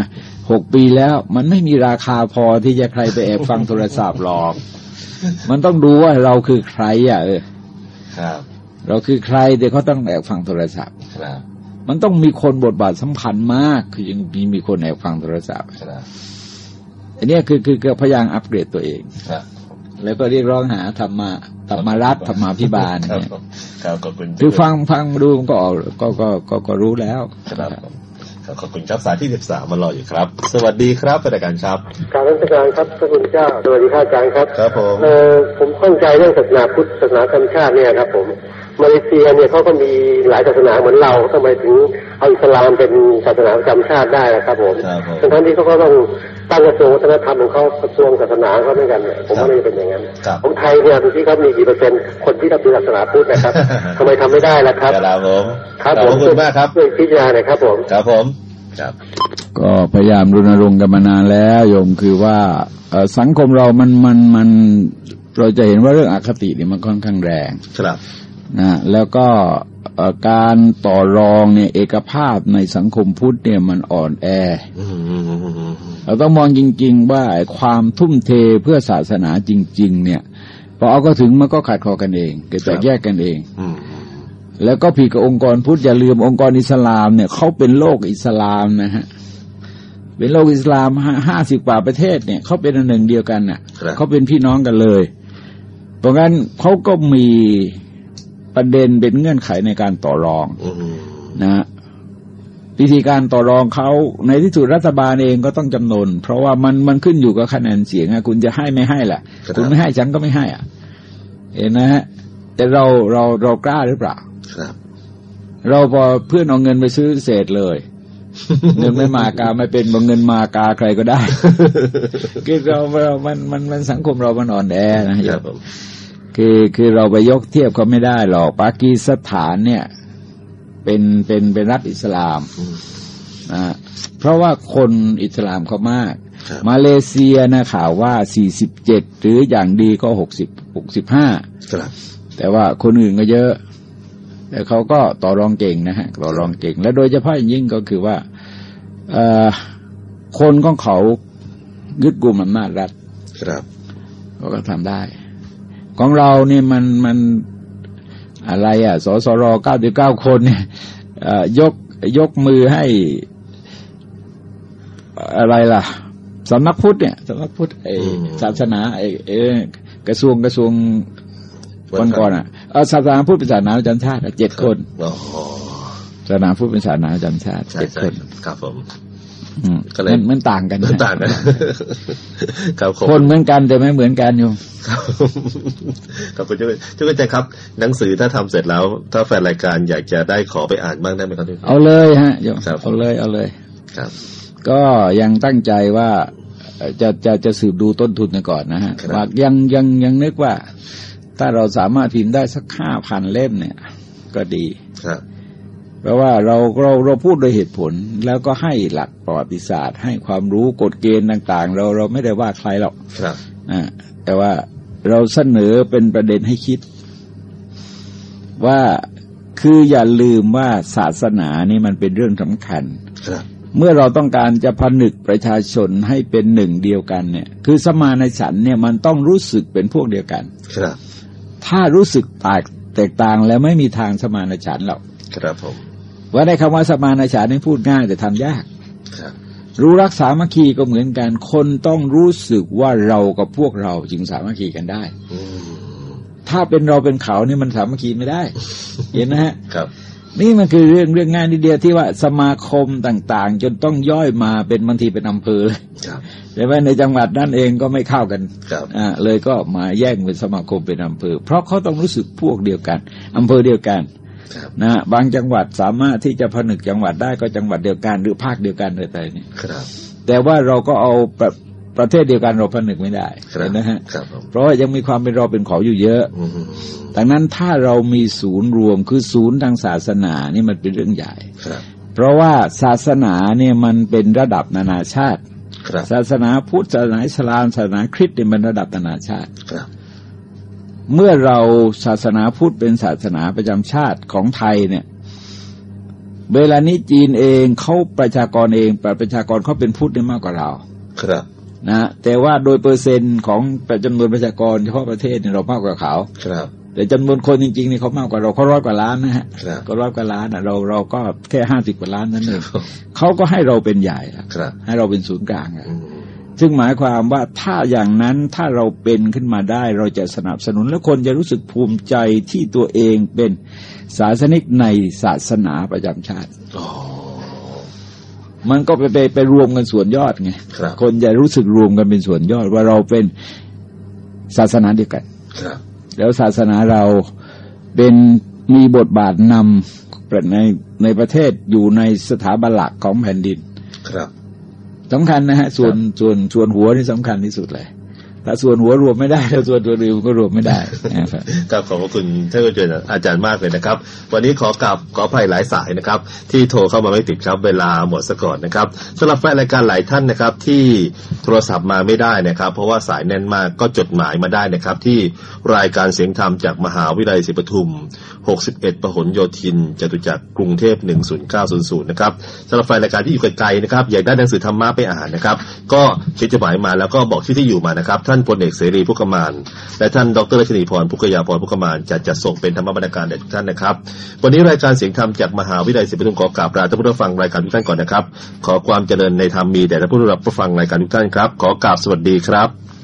หกปีแล้ว มันไม่มีราคาพอที่จะใครไปแอบฟังโทรศัพท์หรอก มันต้องดูว่าเราคือใครอะ เออ ครับ เราคือใครเดี๋ยวเขาต้องแอบฟังโทรศัพท์ ครับ มันต้องมีคนบทบาทสำคัญมาก คือยังมีมีคนแอบฟังโทรศัพท์ครับอันเนี้ยคือคือคือพยายามอัปเกรดตัวเองครับแล้วก็เรียกร้องหาธรรมะ ธรรมรัฐธรรมาภิบาลครับเนี่ยผมครับขอบคุณคือฟังฟังดูมันก็ออกก็ก็ก็ก็รู้แล้วครับผมครับขอบคุณครับสายที่สิบสามมารออยู่ครับ สวัสดีครับเป็นรายการครับกรารรัชการครับพระคุณเจ้าสวัสดีครับอาจารย์ครับครับผมเออผมข้องใจเรื่องศาสนาพุทธศาสนาธรรมชาติเนี่ยครับ ผมมาเลเซียเนี่ยเขาก็มีหลายศาสนาเหมือนเราทำไมถึงเอาอิสลามเป็นศาสนาประจำชาติได้นะครับผมครับผมทั้งๆที่เขาก็ต้อง ตั้งกระทรวงวัฒนธรรมของเขากระทรวงศาสนาเขาเหมือนกันเนี่ยผมว่าน่าจะเป็นอย่างนั้นครับของไทยเนี่ยดูที่เขามีกี่เปอร์เซ็นต์คนที่นับถือศาสนาพุทธนะครับทำไมทำไม่ได้ล่ะครับครับผมครับขผอบมคุณมากครับช่วยพิจารณาหน่อยครับผมครับผมครับ ก็พยายามรณรงค์กันมานานแล้วโยมคือว่าเอ่อสังคมเรามันมันมันเราจะเห็นว่าเรื่องอคติเนี่ยมันค่อนข้างแรงครับ นะแล้วก็เอ่อการต่อรองเนี่ยเอกภาพในสังคมพุทธเนี่ยมันอ่อนแออืมเราต้องมองจริง ๆ ว่าไอ้ความทุ่มเทเพื่อศาสนาจริง ๆ เนี่ยพอเอาก็ถึงมันก็ขาดคอกันเองเกิดแตกแยกกันเองอืมแล้วก็ผิดกับองค์กรพุทธอย่าลืมองค์กรอิสลามเนี่ยเขาเป็นโลกอิสลามนะฮะเป็นโลกอิสลามห้าสิบกว่าประเทศเนี่ยเขาเป็นอันหนึ่งเดียวกันน่ะครับเขาเป็นพี่น้องกันเลย เพราะงั้นเขาก็มี ประเด็นเป็นเงื่อนไขในการต่อรองอืมนะฮะวิธีการต่อรองเขาในที่สุดรัฐบาลเองก็ต้องจำนน เพราะว่ามันมันขึ้นอยู่กับคะแนนเสียงอะคุณจะให้ไม่ให้แหละคุณไม่ให้ฉันก็ไม่ให้อะ เห็นนะฮะแต่เราเราเรากล้าหรือเปล่าครับ เราพอเพื่อนเอาเงินไปซื้อเศษเลยเงินไม่มากาไม่เป็นบางเงินมากาใครก็ได้คือเราเรามันมันมันสังคมเรามันอ่อนแอนะคโยรับมผม คือคือเราไปยกเทียบเขาไม่ได้หรอกปากีสถานเนี่ย เป็นเป็นเป็นรัฐอิสลามอืมนะฮะเพราะว่าคนอิสลามเขามากครับมาเลเซียนะข่าวว่า47หรืออย่างดีก็60 65ครับแต่ว่าคนอื่นก็เยอะ แต่เขาก็ต่อรองเก่งนะฮะต่อรองเก่ง และโดยเฉพาะอย่างยิ่งก็คือว่าเอ่อคนของเขายึดกลุ่มอำนาจรัฐ ครับเขาก็ทำได้ ของเราเนี่ยมันมันอะไรอะ สสรเก้าสิบเก้าคนเนี่ยเอ่อยกยกมือให้อะไรล่ะสำนักพุทธเนี่ยสำนักพุทธไออืมศาสนาไอเอ้กระทรวงกระทรวงวันก่อนอะเออศาสนาพุทธเป็นศาสนาประจำชาติอะเจ็ดคนอ๋อศาสนาพุทธเป็นศาสนาประจำชาติใช่เจ็ดใช่คนครับผมอืม ก็เลยมันมันต่างกันนะต่างกันครับผมคนเหมือนกันแต่ไม่เหมือนกันอยู่ครับขอบคุณเจ้าเจ้าอาจารย์ครับ หนังสือถ้าทำเสร็จแล้ว ถ้าแฟนรายการอยากจะได้ขอไปอ่านบ้างได้ไหมครับเอาเลยฮะโยมครับเอาเลยเอาเลยครับ ก็ยังตั้งใจว่าเอ่อจะจะจะสืบดูต้นทุนกันก่อนนะฮะครับว่ายังยังยังนึกว่า ถ้าเราสามารถพิมพ์ได้สักห้าพันเล่มเนี่ย ก็ดีครับ เพราะว่าเราเราเราพูดโดยเหตุผล แล้วก็ให้หลักประวัติศาสตร์ ให้ความรู้กฎเกณฑ์ต่าง ๆ เราเราไม่ได้ว่าใครหรอกครับอ่าแต่ว่าเราเสนอเป็นประเด็นให้คิด ว่าคืออย่าลืมว่าศาสนานี่มันเป็นเรื่องสำคัญครับเมื่อเราต้องการจะผนึกประชาชนให้เป็นหนึ่งเดียวกันเนี่ย คือสมานฉันท์เนี่ยมันต้องรู้สึกเป็นพวกเดียวกัน ครับ ถ้ารู้สึกแตกแตกต่างแล้วไม่มีทางสมานฉันท์หรอกครับผม ว่าในคำว่าสมานฉันท์นี่พูดง่ายแต่ทำยากครับรู้รักสามัคคีก็เหมือนกัน คนต้องรู้สึกว่าเรากับพวกเราจึงสามัคคีกันได้อืมถ้าเป็นเราเป็นเขานี่มันสามัคคีไม่ได้ เห็นนะฮะครับนี่มันคือเรื่องเรื่องง่ายนิดเดียวที่ว่าสมาคมต่าง ๆ จนต้องย่อยมาเป็นบางทีเป็นอำเภอเลยครับใช่ไหมในจังหวัดนั่นเองก็ไม่เข้ากันครับอ่าเลยก็มาแย่งเป็นสมาคมเป็นอำเภอ เพราะเขาต้องรู้สึกพวกเดียวกันอำเภอเดียวกันครับ นะฮะบางจังหวัดสามารถที่จะผนึกจังหวัดได้ก็จังหวัดเดียวกันหรือภาคเดียวกันอะไรไปเนี่ยครับแต่ว่าเราก็เอาประประเทศเดียวกันเราผนึกไม่ได้ครับนะฮะครับผมเพราะว่ายังมีความเป็นเราเป็นเขาอยู่เยอะอืมดังนั้นถ้าเรามีศูนย์รวมคือศูนย์ทางศาสนานี่มันเป็นเรื่องใหญ่ครับเพราะว่าศาสนาเนี่ยมันเป็นระดับนานาชาติครับศาสนาพุทธศาสนาอิสลามศาสนาคริสต์เนี่ยมันระดับนานาชาติครับ เมื่อเราศาสนาพุทธเป็นศาสนาประจำชาติของไทยเนี่ย เวลานี้จีนเองเขาประชากรเองประชากรเขาเป็นพุทธได้มากกว่าเรา ครับนะแต่ว่าโดยเปอร์เซ็นต์ของจำนวนประชากรเฉพาะประเทศเนี่ยเรามากกว่าเขา ครับ แต่จำนวนคนจริงๆนี่เขามากกว่าเราเขาร้อยกว่าล้านนะฮะครับก็ร้อยกว่าล้านอะเราเราก็แค่ห้าสิบกว่าล้านนั่นเองครับเขาก็ให้เราเป็นใหญ่อะครับให้เราเป็นศูนย์กลางอะอืม ซึ่งหมายความว่าถ้าอย่างนั้นถ้าเราเป็นขึ้นมาได้เราจะสนับสนุนและคนจะรู้สึกภูมิใจที่ตัวเองเป็นศาสนิกในศาสนาประจำชาติอ๋อมันก็ไปไปไปรวมกันส่วนยอดไงครับคนจะรู้สึกรวมกันเป็นส่วนยอดว่าเราเป็นศาสนาเดียวกันครับแล้วศาสนาเราเป็นมีบทบาทนำในในประเทศอยู่ในสถาบันหลักของแผ่นดินครับ สำคัญนะฮะส่วนส่วนส่วนหัวนี่สำคัญที่สุดเลยถ้าส่วนหัวรวมไม่ได้แล้วส่วนตัวอื่นก็รวมไม่ได้นะครับครับขอบพระคุณท่านอาจารย์อาจารย์มากเลยนะครับ วันนี้ขอกราบขออภัยหลายสายนะครับ ที่โทรเข้ามาไม่ติดครับเวลาหมดซะก่อนนะครับสำหรับแฟนรายการหลายท่านนะครับ ที่โทรศัพท์มาไม่ได้นะครับ เพราะว่าสายแน่นมากก็จดหมายมาได้นะครับ ที่รายการเสียงธรรมจากมหาวิทยาลัยศรีปทุม 61ประหลโยธินจตุจักรกรุงเทพ10900นะครับสำหรับแฟนรายการที่อยู่ไกลๆนะครับอยากได้หนังสือธรรมะไปอ่านนะครับก็เขียนจดหมายมาแล้วก็บอกชื่ที่อยู่มานะครับท่านพลเอกเสรีพุกมานและท่านดรรัชนีพรพุกยาพรพุกมานจะจัดส่งเป็นธรรมบรรณาการแด่ทุกท่านนะครับ วันนี้รายการเสียงธรรมจากมหาวิทยาลัยศรีปทุมขอกราบลาท่านผู้รับฟังรายการทุกท่านก่อนนะครับ ขอความเจริญในธรรมมีแด่ท่านผู้รับฟังรายการทุกท่านครับ ขอกราบสวัสดีครับ